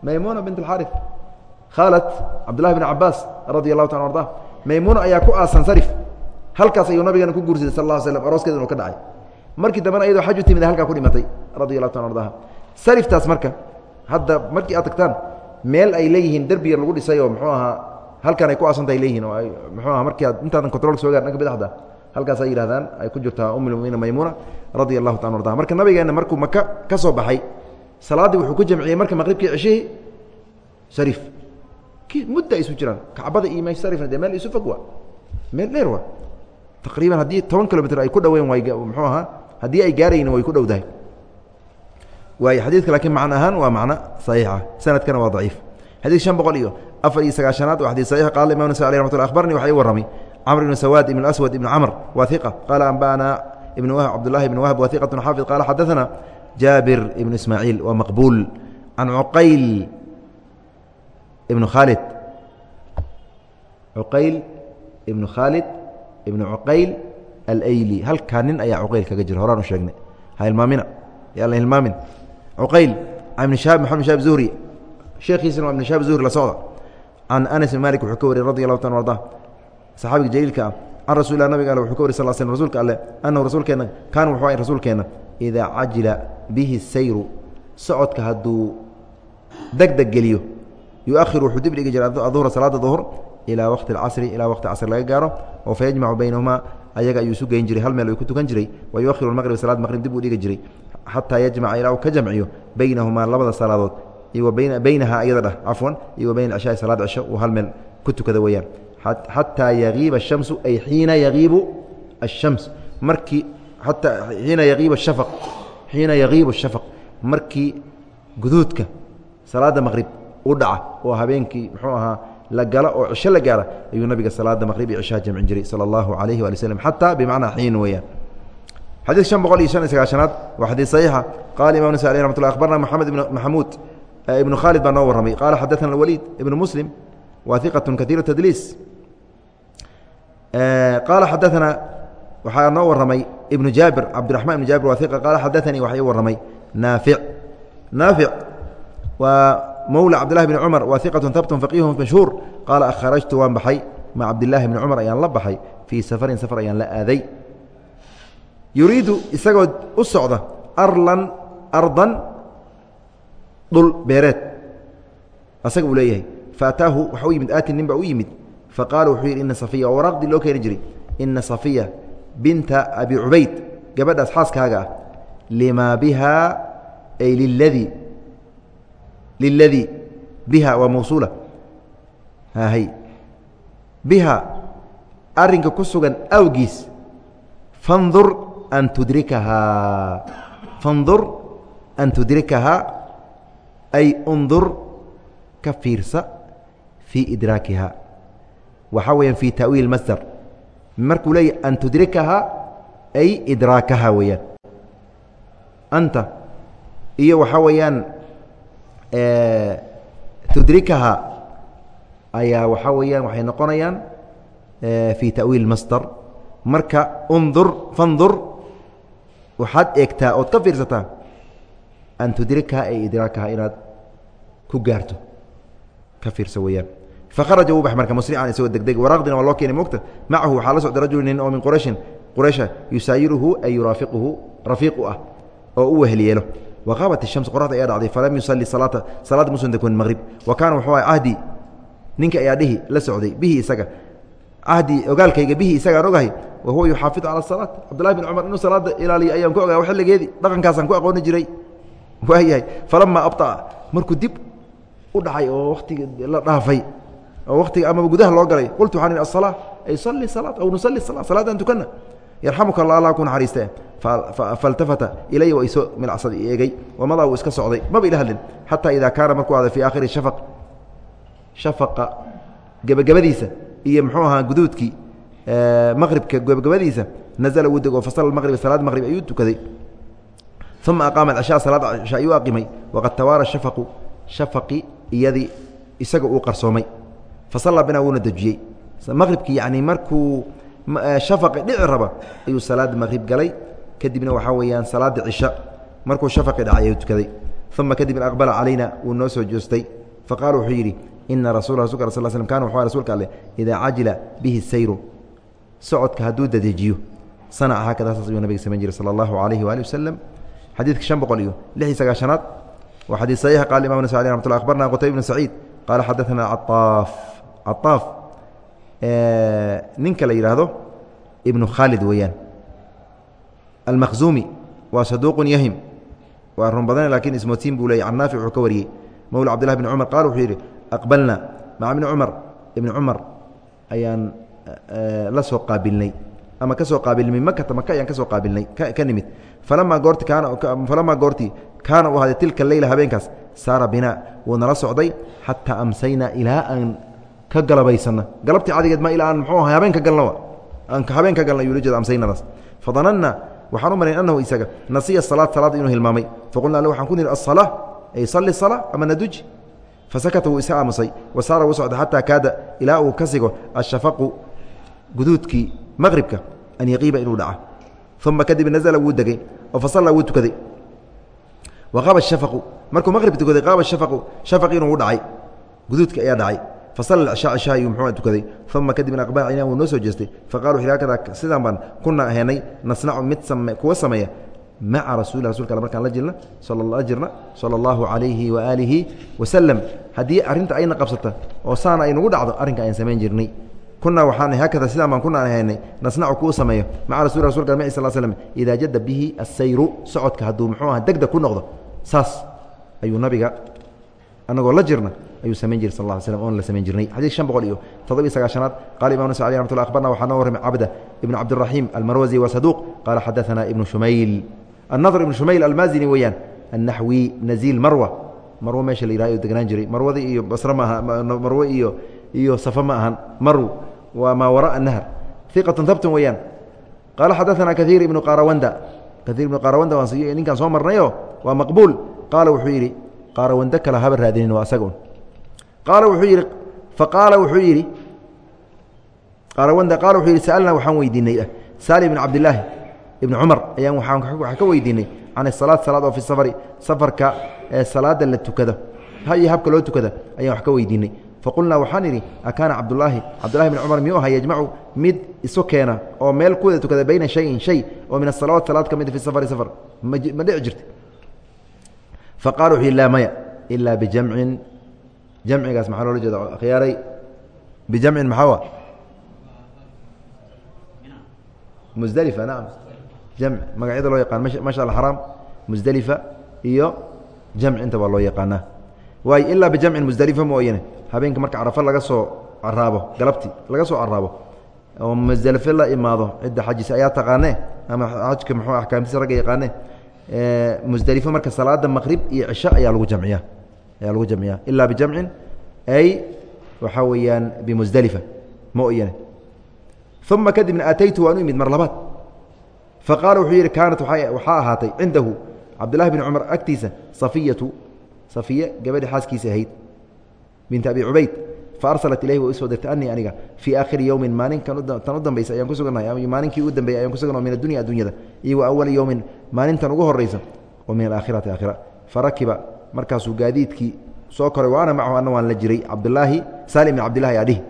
Speaker 1: maymuna bint اlxaarif khaalat cabdullahi bn cabaas radi allahu ta arda maymuuna ayaa ku aasan sarif halkaas ayuu nabigeena ku guursaday sal la slam arooskeeda inu ka dhacay markii dambena ayadoo xaj u timid halkaa ku dhimatay radi allahu ta ardaha sariftaas marka hadda markii aad tagtaan meel ay leeyihiin derbi yar lagu dhisay oo muxuu ahaa halkan ay ku aasanta ay leeyihiin oo ay muxuu aha markii aad intaadan controlka soo gaar dhanka bidxda halkaas ay yidhahdaan ay ku jirtaa um lmuminiina maymuuna radia allahu ta ardaha marka nabigeena markuu maka ka soo baxay salaaddii wuxuu ku jamciyey marka maqribkii ceshihii sarif. Mudda isu jiraan kacbada iyo sarifna dee meel isu fog waa meel dheer waa. Taqriiban haddii toban kilomitr ay ku dhaweyn way muxuu ahaa haddii ay gaarayn way ku dhowdahay waay xadiidka laakiin macno ahaan waa macno saxiixa. Sanadkana waa daciif. Xadiid shan boqol iyo afar iyo sagaasanaad waa xadiid saxiix. Qaala imam nasa aleh raxmat lah akhbarni waxa ii warramay. Camr ibnu sawaad ibn aswad ibnu camr waa hiqa qaala anba'ana ibnu wahb cabdullahi ibnu wahb waa hiqatun xaafid. Qaala xadaana jaabir ibnu ismaaciil waa maqbuul. Can cuqayl ibnu khaalid cuqayl ibnu khaalid ibnu cuqayl alayli halkaa nin ayaa cuqayl kaga jira horaan u sheegnay. Ha hilmaamina yaa la hilmaamin. Cuqayl can ibn maxamed shahab zuhri. Sheekhiisana waa ibn shahab zuhri la socda. Can anas bin malik wuxuu ka wariyey radi allahu ta arda. Saxaabiga jaliilka ah can rasul lah nabiga ale wuxuu ka wariy sal slm rsulka alle annahu rasuulkeenna kaana wuxuu ahay rasuulkeenna idaa cajila bihi sayru socodka hadduu degdeg geliyo yuahiru wuxuu dib dhigi jiray aduhra salaada duhr ilaa waqti اcasri ilaa waqti casr laga gaaro oo fayajmacu baynahumaa ayaga ayuu isu geyn jiray hal meel ay ku tukan jiray wa yuakhiru maqrib salaad maqrib dib uu dhigi jiray xataa yajmaca ilaa uu ka jamciyo baynahumaa labada salaadood iyo baynahaa iyada dhah cafwan iyo bayna alcishaai salaad cisho uu hal meel ku tukada weeyaan. Xataa yagiiba ashamsu ay xiina yagiibu ashams markii ataa iina yaiib aaq xiina yagiibu ashafaq markii guduudka salaadda maqrib u dhaca oo habeenkii muxuu ahaa la gala oo cisho la gaara ayuu nabiga salaada maqrib iyo cishaa jamcin jiray sala allahu alayhi waali slm xataa bimacnaa xiin weeyaan xadiid شhan boqol iyo شhan iyo sagaashanaad waa xadiid صaxiixa qala imam nasa alي ramat lla akhbarna moxamed ibn maxamuud ibnu khaalid baa noo warramay qaala xadaثana اwaliid ibnu muslim wa iqaة kaiir tadliis qaala xadaثana waxaa noo warramay ibnu jaabir cabdiraxman ibn jaabir wa iqa qaala xadaثanii waxa ii warramay naafic naafic waa mowla cabdillahi bni cumar wa iqatu habtun faqiihun mashhuur qaala kharajtu waan baxay. Maca cabdillaahi bni cumar ayaan la baxay. Fii safarin safar ayaan la aaday. Yuriidu isagoo u socda arlan ardan dhul beereed. Asaga uu leeyahay faataahu waxa u yimid aatin nin baa u yimid. Faqaala wuxuu yidhi ina safiya oo waraaqdii loo keeni jiray. Ina safiya binta abi cubayd gabadhaas xaaskaaga ah. Limaa biha ay liladii liladii biha waa mawsuula hay biha arrinka ku sugan awgiis fandur an tudrikahaa fandur an tudrikahaa ay undur ka fiirsa fii idraakiha waxaa weeyaan fii ta'wiil masdar markuu leeyahy an tudrikahaa ay idraakaha weeyaan anta iyo waxaa weeyaan tudrikaha ayaa waxaa weeyaan waxay noqonayaan fii ta'wiil masdar. Marka undur fandur waxaad eegtaa ood ka fiirsataa an tudrikaha ay idraakaha inaad ku gaarto. Ka fiirsa weeyaan. Fakharaja wuu bax marka musrican isagoo degdeg waraaqdina waa loo keenay mogta macahu waxaa la socda rajulu nin oo min qurayshin. Quraysha yusaayiruhu ay yuraafiquhu rafiiq u ah oo u wehel yeelo waqaabat ishams qoraxda ayaa dhacday falam yusalli salaata salaad musan dakunin maqrib wa kaana wuxuu aha cahdi ninka ayaa dhihi la socday bihi isaga cahdi ogaalkayga bihi isagaan ogahay wa huwa yuxaafidu cala salaat cabdullahi bin cumar inuu salaada ilaaliyo ayaan ku ogaa xilligeedii dhaqankaasaan ku aqooni jiray waayahay falamaa abطa'a markuu dib u dhacay oo wakhtiga la dhaafay oo wakhtiga amaba gudaha loo galay qultu waxaan ihi asalaa ay salli salaat aw nusalli salaa salaadaan tukanna yarxamuka alla allah ku naxariistee faltafata ilaya waa isoo milcsad eegey wamadaa wuu iska socday maba ila hadlin xataa idaa kaana markuu aday fii aakhiri shafaq shafaqa gebagabadiisa iyo muxuu ahaa guduudkii maqribka gebagabadiisa nazala wuu dego fasala maqriba salaad maqrib ayuu tukaday. Uma aqaama cishaa salaad cisha ayuu aqimay waqad tawaara shafaqu shafaqi iyadii isaga uu qarsoomay. Fasallaa binaa wuuna dejiyey. Maqribkii yacni markuu Eh, shafaqi dhici raba ayuu salaada maqhrib galay. Kadibna waxaa weeyaan salaada cisha. Markuu shafaqi dhacay ayuu tukaday. Uma kadibna aqbala calayna wuu noo soo joostay. Faqaala wuxuu yidhi ina rasul rasulka sal slm kana wuxuu rsulka alleh idaa cajila bihi sayru. Socodka hadduu dadeejiyo. Sanaca haakadaa saas ayuu nabiga samayn jiray sala allahu alayhi waali wasalam xadiidka shan boqol iyo lix iyo sagaashanaad. Waa xadiid saxiixa qaala imam nasai aleh ramat lla akbarna qutayb ibnu saciid qaala xadaana caaaf caaaf ninka la yidhaahdo ibnu khaalid weeyaan. Almakhzumi waa saduuqun yahim. Waa run badan laakiin ismotiin buu leyay can wuxuu ka wariyey. Mowla cabdillahi bn cumar qaala wuxuu yidhi aqbalna maca bni cumar ibni cumar ayaan la soo qaabilnay. Ama ka soo qaabilnay makata maka ayaan ka soo qaabilnay. Ka nimid. Falamaa goorti kaana falamaa goortii kaana uu ahday tilka leyla habeenkaas saara binaa. Wuu nala socday xataa amsaynaa ilaa aan ka galabaysana. Galabtii cadigeed ma ilaa aan muxuu aha habeen galna aan habeen ka galna ayuu la jeeda amsaynadaas fadananna waxaan u malayn annahu isaga nasiya salaad inuu hilmaamay. Faqulna alle waxaan ku nihi asalaa ay salli salaa ama naduji. Fasakata wuu iska aamusay. Wa saara wuu socda xataa kaada ilaa uu ka sigo ashafaqu guduudkii maqribka an yaqiiba inuu dhaca. Uma kadib nazla wuu degey oo fasalla wuu tukaday. Wa qaaba markuu maqrib tukaday qaaba shafaqu shafaqi inuu u dhacay. Guduudka ayaa dhacay muxuu tukaday uma kadibna aqbala caynaa wuu noo soo jeestay faqalu hakada sidaan baan kunaa ahaynay nasnacu mid kuwa sameeya maca rasuuli rasulka alle markaan la jirna sala allahu calayhi waaalihi wasalam haddii arrinta ayna qabsata oo saana ay nagu dhacdo arrinka ayaan samayn jirnay kunaa waxaan haakada sidaan baan kunaan ahaynay nasnacu kuu sameeyo maca rasul rasulka al sal slm idaa jadda bihi asayru socodka hadduu muxuu aha degdeg ku noqdo saas ayuu nabiga anagoo la jirna ayuu samayn jiray sal lla slm oon la samayn jirnay xadiid shan boqol iyo toddobiy sagaashanaad qala imam nas alي ramat abarna waxaa noo warramay cabda ibn cabdiraxiim almarwazi wa saduuq qaala xadaثana ibnu shumayl annadr ibnu shumayl almaazini weeyaan annaxwi naziil marwa marwo meesha la yiraha degnaan jiray marwada iyo basre ma aha marwe iyo iyo safa ma ahan marw waa maa waraءa nahr iqat habtun weeyaan qaala xadaثana kaiir ibnu qarawanda kaiir ibnu qarawanda waan ninkaan soo marnayo waa maqbuul qaala wuxuu yidhi qaarawando kale haba raadinin waa asaga un qaala wuxuu yidhi faqaala wuxuu yidhi qaarawanda qaala wuxuu yidhi sa'alnaa waxaan weydiinay saali ibn cabdillaahi ibni cumar ayaan waxaan ka weydiinay can asalaad salaad oo fi safari safarka ee salaada la tukado iyo habka loo tukada ayaan wax ka weydiinay. Faqulnaa waxaan idhi akaana cabdulaahi cabdullahi bn cumar miyuu ahaa yajmacu mid isu keena oo meel ku wada tukada bayna shayin shay oo min asalawaat salaad ka mid fi safari safar ma dhici jirta faqala wuxuu yidhi laa maya ilaa bijamcin jamcigaas maxaa loola jeeda akhyaaray bijamcin maxaa musdelifa nacam jamc magacyada loo yaqaan masha alxaraam musdelifa iyo jamc inta baa loo yaqaanaa. Waayo ilaa bijamcin musdelifa mooyane habeenka marka carafo laga soo caraabo galabti laga soo caraabo oo musdelifo la imaado cidda xajisa ayaa taqaanee ama xajka muxuu axkaamtiisa ragga yaqaanee musdelifo marka salaada maqrib iyo cisho ayaa lagu jamciyaa ayaa lagu jamciyaa. Ilaa bijamcin ay waxaa weeyaan bimusdelifa mooyane uma kadibna aataytu waan u imid mar labaad. Faqaala wuxuu yidhi kaanat waxaa ahaatay cindahu cabdullahi bn cumar agtiisa safiyatu safiye gabadhi xaaskiisa ahayd binti abi cubayd faarsalat ilayhi way u soo dirtay anii aniga fii aakhiri yowmin maalinkan tan u dambaysa ayaan ku sugannahay maalinkii u dambeeyay ayaan ku sugan min addunya addunyada iyo wa awali yowmin maalintan ugu horaysa oo min alaakhirati aakhira. Farakiba markaasuu gaadiidkii soo koray wa ana macahu anna waan la jiray. Cabdulaahi saali bn cabdillahi adhihi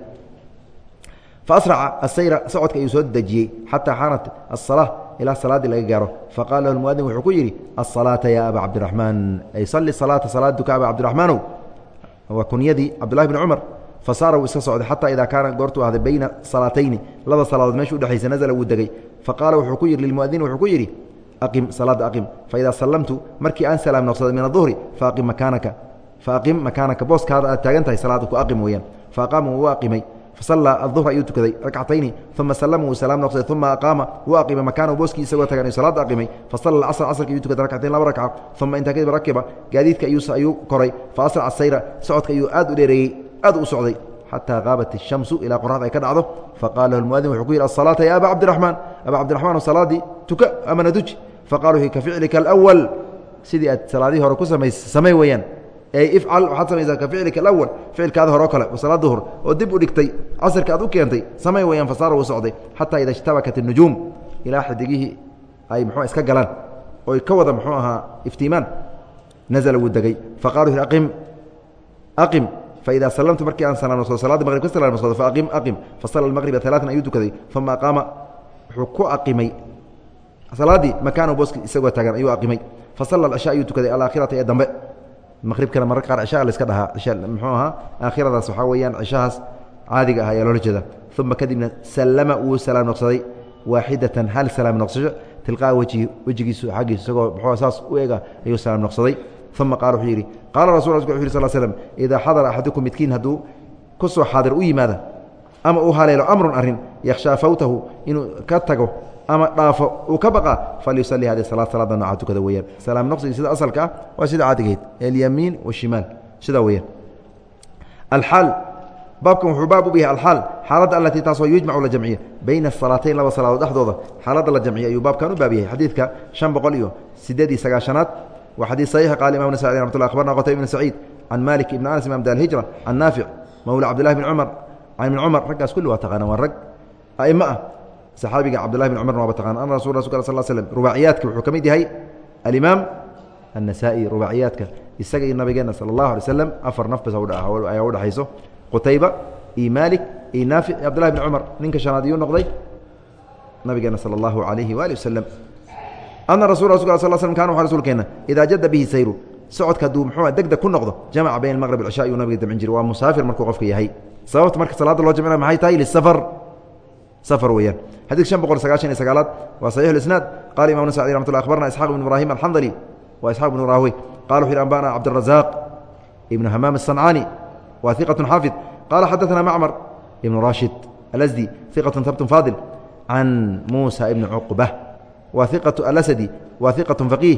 Speaker 1: faasraca asayra socodka ayuu soo dejiyey xataa xaanat asalaa ilaa salaaddii laga gaaro. Faqala lahu muadin wuxuu ku yidhi asalaata ya aba cabdiraxmaan. Ay salli salaata salaadduka aba cabdiraxmaanow waa kunyadii cabdullahi bni cumar. Fasaara wuu iska socday xataa idaa kaana goortuu ahday bayna salaatayni laba salaadood meesha udhexaysa nazla wuu degey faqaala wuxuu ku yidhi lilmuadin wuxuu ku yidhi aqim salaada aqim faidaa sallamtu markii aan salaam noqsaday min aduhri faaqim makaanaka faaqim makaanaka booskaada aad taagan tahay salaada ku aqim weeyaan faaqaama wuu aqimay fasallaa aduhr ayuu tukaday rakcatayni uma salama wuu salaam noqsaday uma aqaama wuu aqimay makaanahu booskii isagoo tagan salaada aqimay fasalla acasr casrka ayuu tukaday rakcatayn laba rakca uma intaa kadib rakiba gaadiidka ayuu koray fa asraca sayra socodka ayuu aad u dheereeyey aad u socday xataa qaabat الshamsu ilaa qoraxda ay ka dhacdo faqala lahu muadin wuxuu ku yidhi asalaata ya aba cabdiraxmaan aba cabdiraxmaan salaadii tuka amana duji faqala ka ficlika alأwal sidii aad salaadihii hore ku samays samey weeyaan ey ifcal waxaad samaysaa ka ficlika alawal ficilkaada hore oo kale oo salaad duhur oo dib u dhigtay casrka aad u keentay samay weeyaan fasaara wuu socday xataa ida ishtabakat الnujuum ilaa xidigihii ay muxuu iska galaan oy ka wada muxuu ahaa iftiimaan nazla wuu degey faqala aqim aqim faida salamtu markii aan salaamsado salaada maqrib ka salaamsado faaqim aqim fasala maqriba alaatan ayuu tukaday uma aqaama wuxuu ku aqimay salaaddii makaanu booski isagoo taagan ayuu aqimay. Fasala cisha ayuu tukaday alaakhirata ee dambe. Maqribkana mararka qaar cishaha la iska dhahaa. Cisha muxuu ahaa? Aakhiradaas waxaa weeyaan cishahaas caadiga ah ayaa loola jeeda uma kadibna sallama wuu salaam noqsaday waaxidatan hal salaam noqsasho. Tilqaa wejhi wejigiisu xaggiisu isagoo muxuu saas u ega ayuu salaam noqsaday. Uma qaala wuxuu yidhi qaala rasul wuxu yhi sl slm idaa xadara axadukum midkiin hadduu ku xaadir u yimaada ama uu haleelo amrun arrin yakhshaa fawtahu inuu ka tago ama dhaafo uu ka baqa falyusalli hadi salaad salaada nooca tukada weeyaan. Salaam noqsiga sida asalka ah waa sida caadigayd alyamiin washimaal sidaa weeyaan. Alxaal baabkan wuxuu baab u yahay alxaal xaaladda alatii taasoo yujmacu la jamciyo bayna asalaatayn laba salaadood dhexdooda xaaladda la jamciyo ayuu baabkan u baab yahay. Xadiidka شhan boqol iyo sideed iyo sagaashanaad waa xadiid صaxiixa qaala imam nasai ramat lla abarna qtay ibn saciid can malik ibn anas imam dar hijra can naafic mawla cabdillahi bn cumar can ibn cumar raggaas kulli waa taqaana waa rag a'imo ah saxaabiga cabdullahi bin cumar waaba taqana ana rasul rasulka sal slm rubaaciyaadka wuxuu ka mid yahay alimaam annasaa'i rubaaciyaadka isaga iyo nabigeenna sala allahu alay slam afar naf bas ayaa udhexayso qutayba iyo maalik iyo naafi cabdullahi bin cumar ninka shanaad iyuu noqday nabigeena sala allahu alayhi waali wasalam ana rasul rasulka sal slm kana wa rasuulkeenna idaa jadda bihi sayru socodka hadduu muxuu degdeg ku noqdo jamaca bayna almaqrib alcishaa iyuu nabiga damcin jiri waa musaafir markuu qofka yahay. Sababta marka salaadda loo jamcina maxay tahay? Lisafar safar weeyaan xadيث شaن بqل سagaشhan iyo sagaalaad waa صحيح الإسناad qال imam نسعدي رحمة الله أخبرna إسحاq بن إبراهيم الحنظلي وإسحاق بن راهوي قال وxu أنبأنا عبدالرزاق بن همام الصنعاني wa ثiقة xافظ قال xدثنا معمر بن راشد الأزدي ثiقة ثبت فاضل عن موسى بن عقبة wa ثiقة الأسدي wa ثiقة فقيه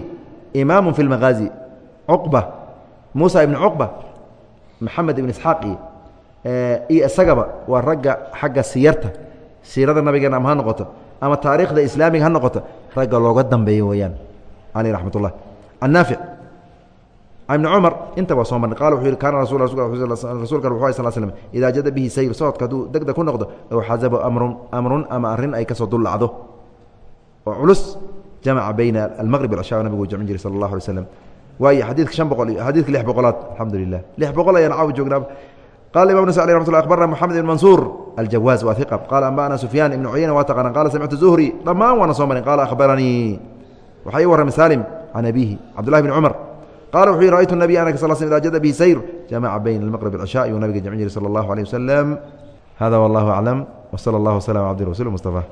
Speaker 1: إمام في المغازي عقبة موسى بن عقبة محamed بن إسحاaq iyo isagaba waa ragga xagga siyarta siirada nabigeena ama ha noqoto ama taariikhda islaamiga ha noqoto ragga looga dambeeyo weyaan. Aleyh ramat ullah annaafic ibn cumar intaba soo marnay qala wuxuu yihi kaana rasuulka wuxu sal slm idaa jada bihi sayr socodka hadduu deg deg ku noqdo ow xasaba amrun amrun ama arrin ay ka soo dul dhacdo oo culus jamaca bayna almaqrib alcishaa nabigu jamcin jiray sala allah alay slam waayo xadiidka han boqol iyo xadidka lix boqolaad alxamdu lilah lix boqol ayaan caaw joognaaba qala imam nas alي ramat lla abarna moxamed ibn mansuur aljawaaz waa iqa qala anba'ana sufyaan ibn cuyayna waa taqaana qala samictu zuhri dhammaan waana soo marin qala akhbaranii waxaa ii warramay salim can abihi cabdullahi bn cumar qala wuxuu yihi rأytu النabiy anaka sal sl ida jada bihi sayr jamaca bayna اlmaqrb الcشhاء yuu nabiga jamcin jiray slى اllahu عalيه waslm hada wallah aclam wslى اllah وslm abdi rasul mustaفى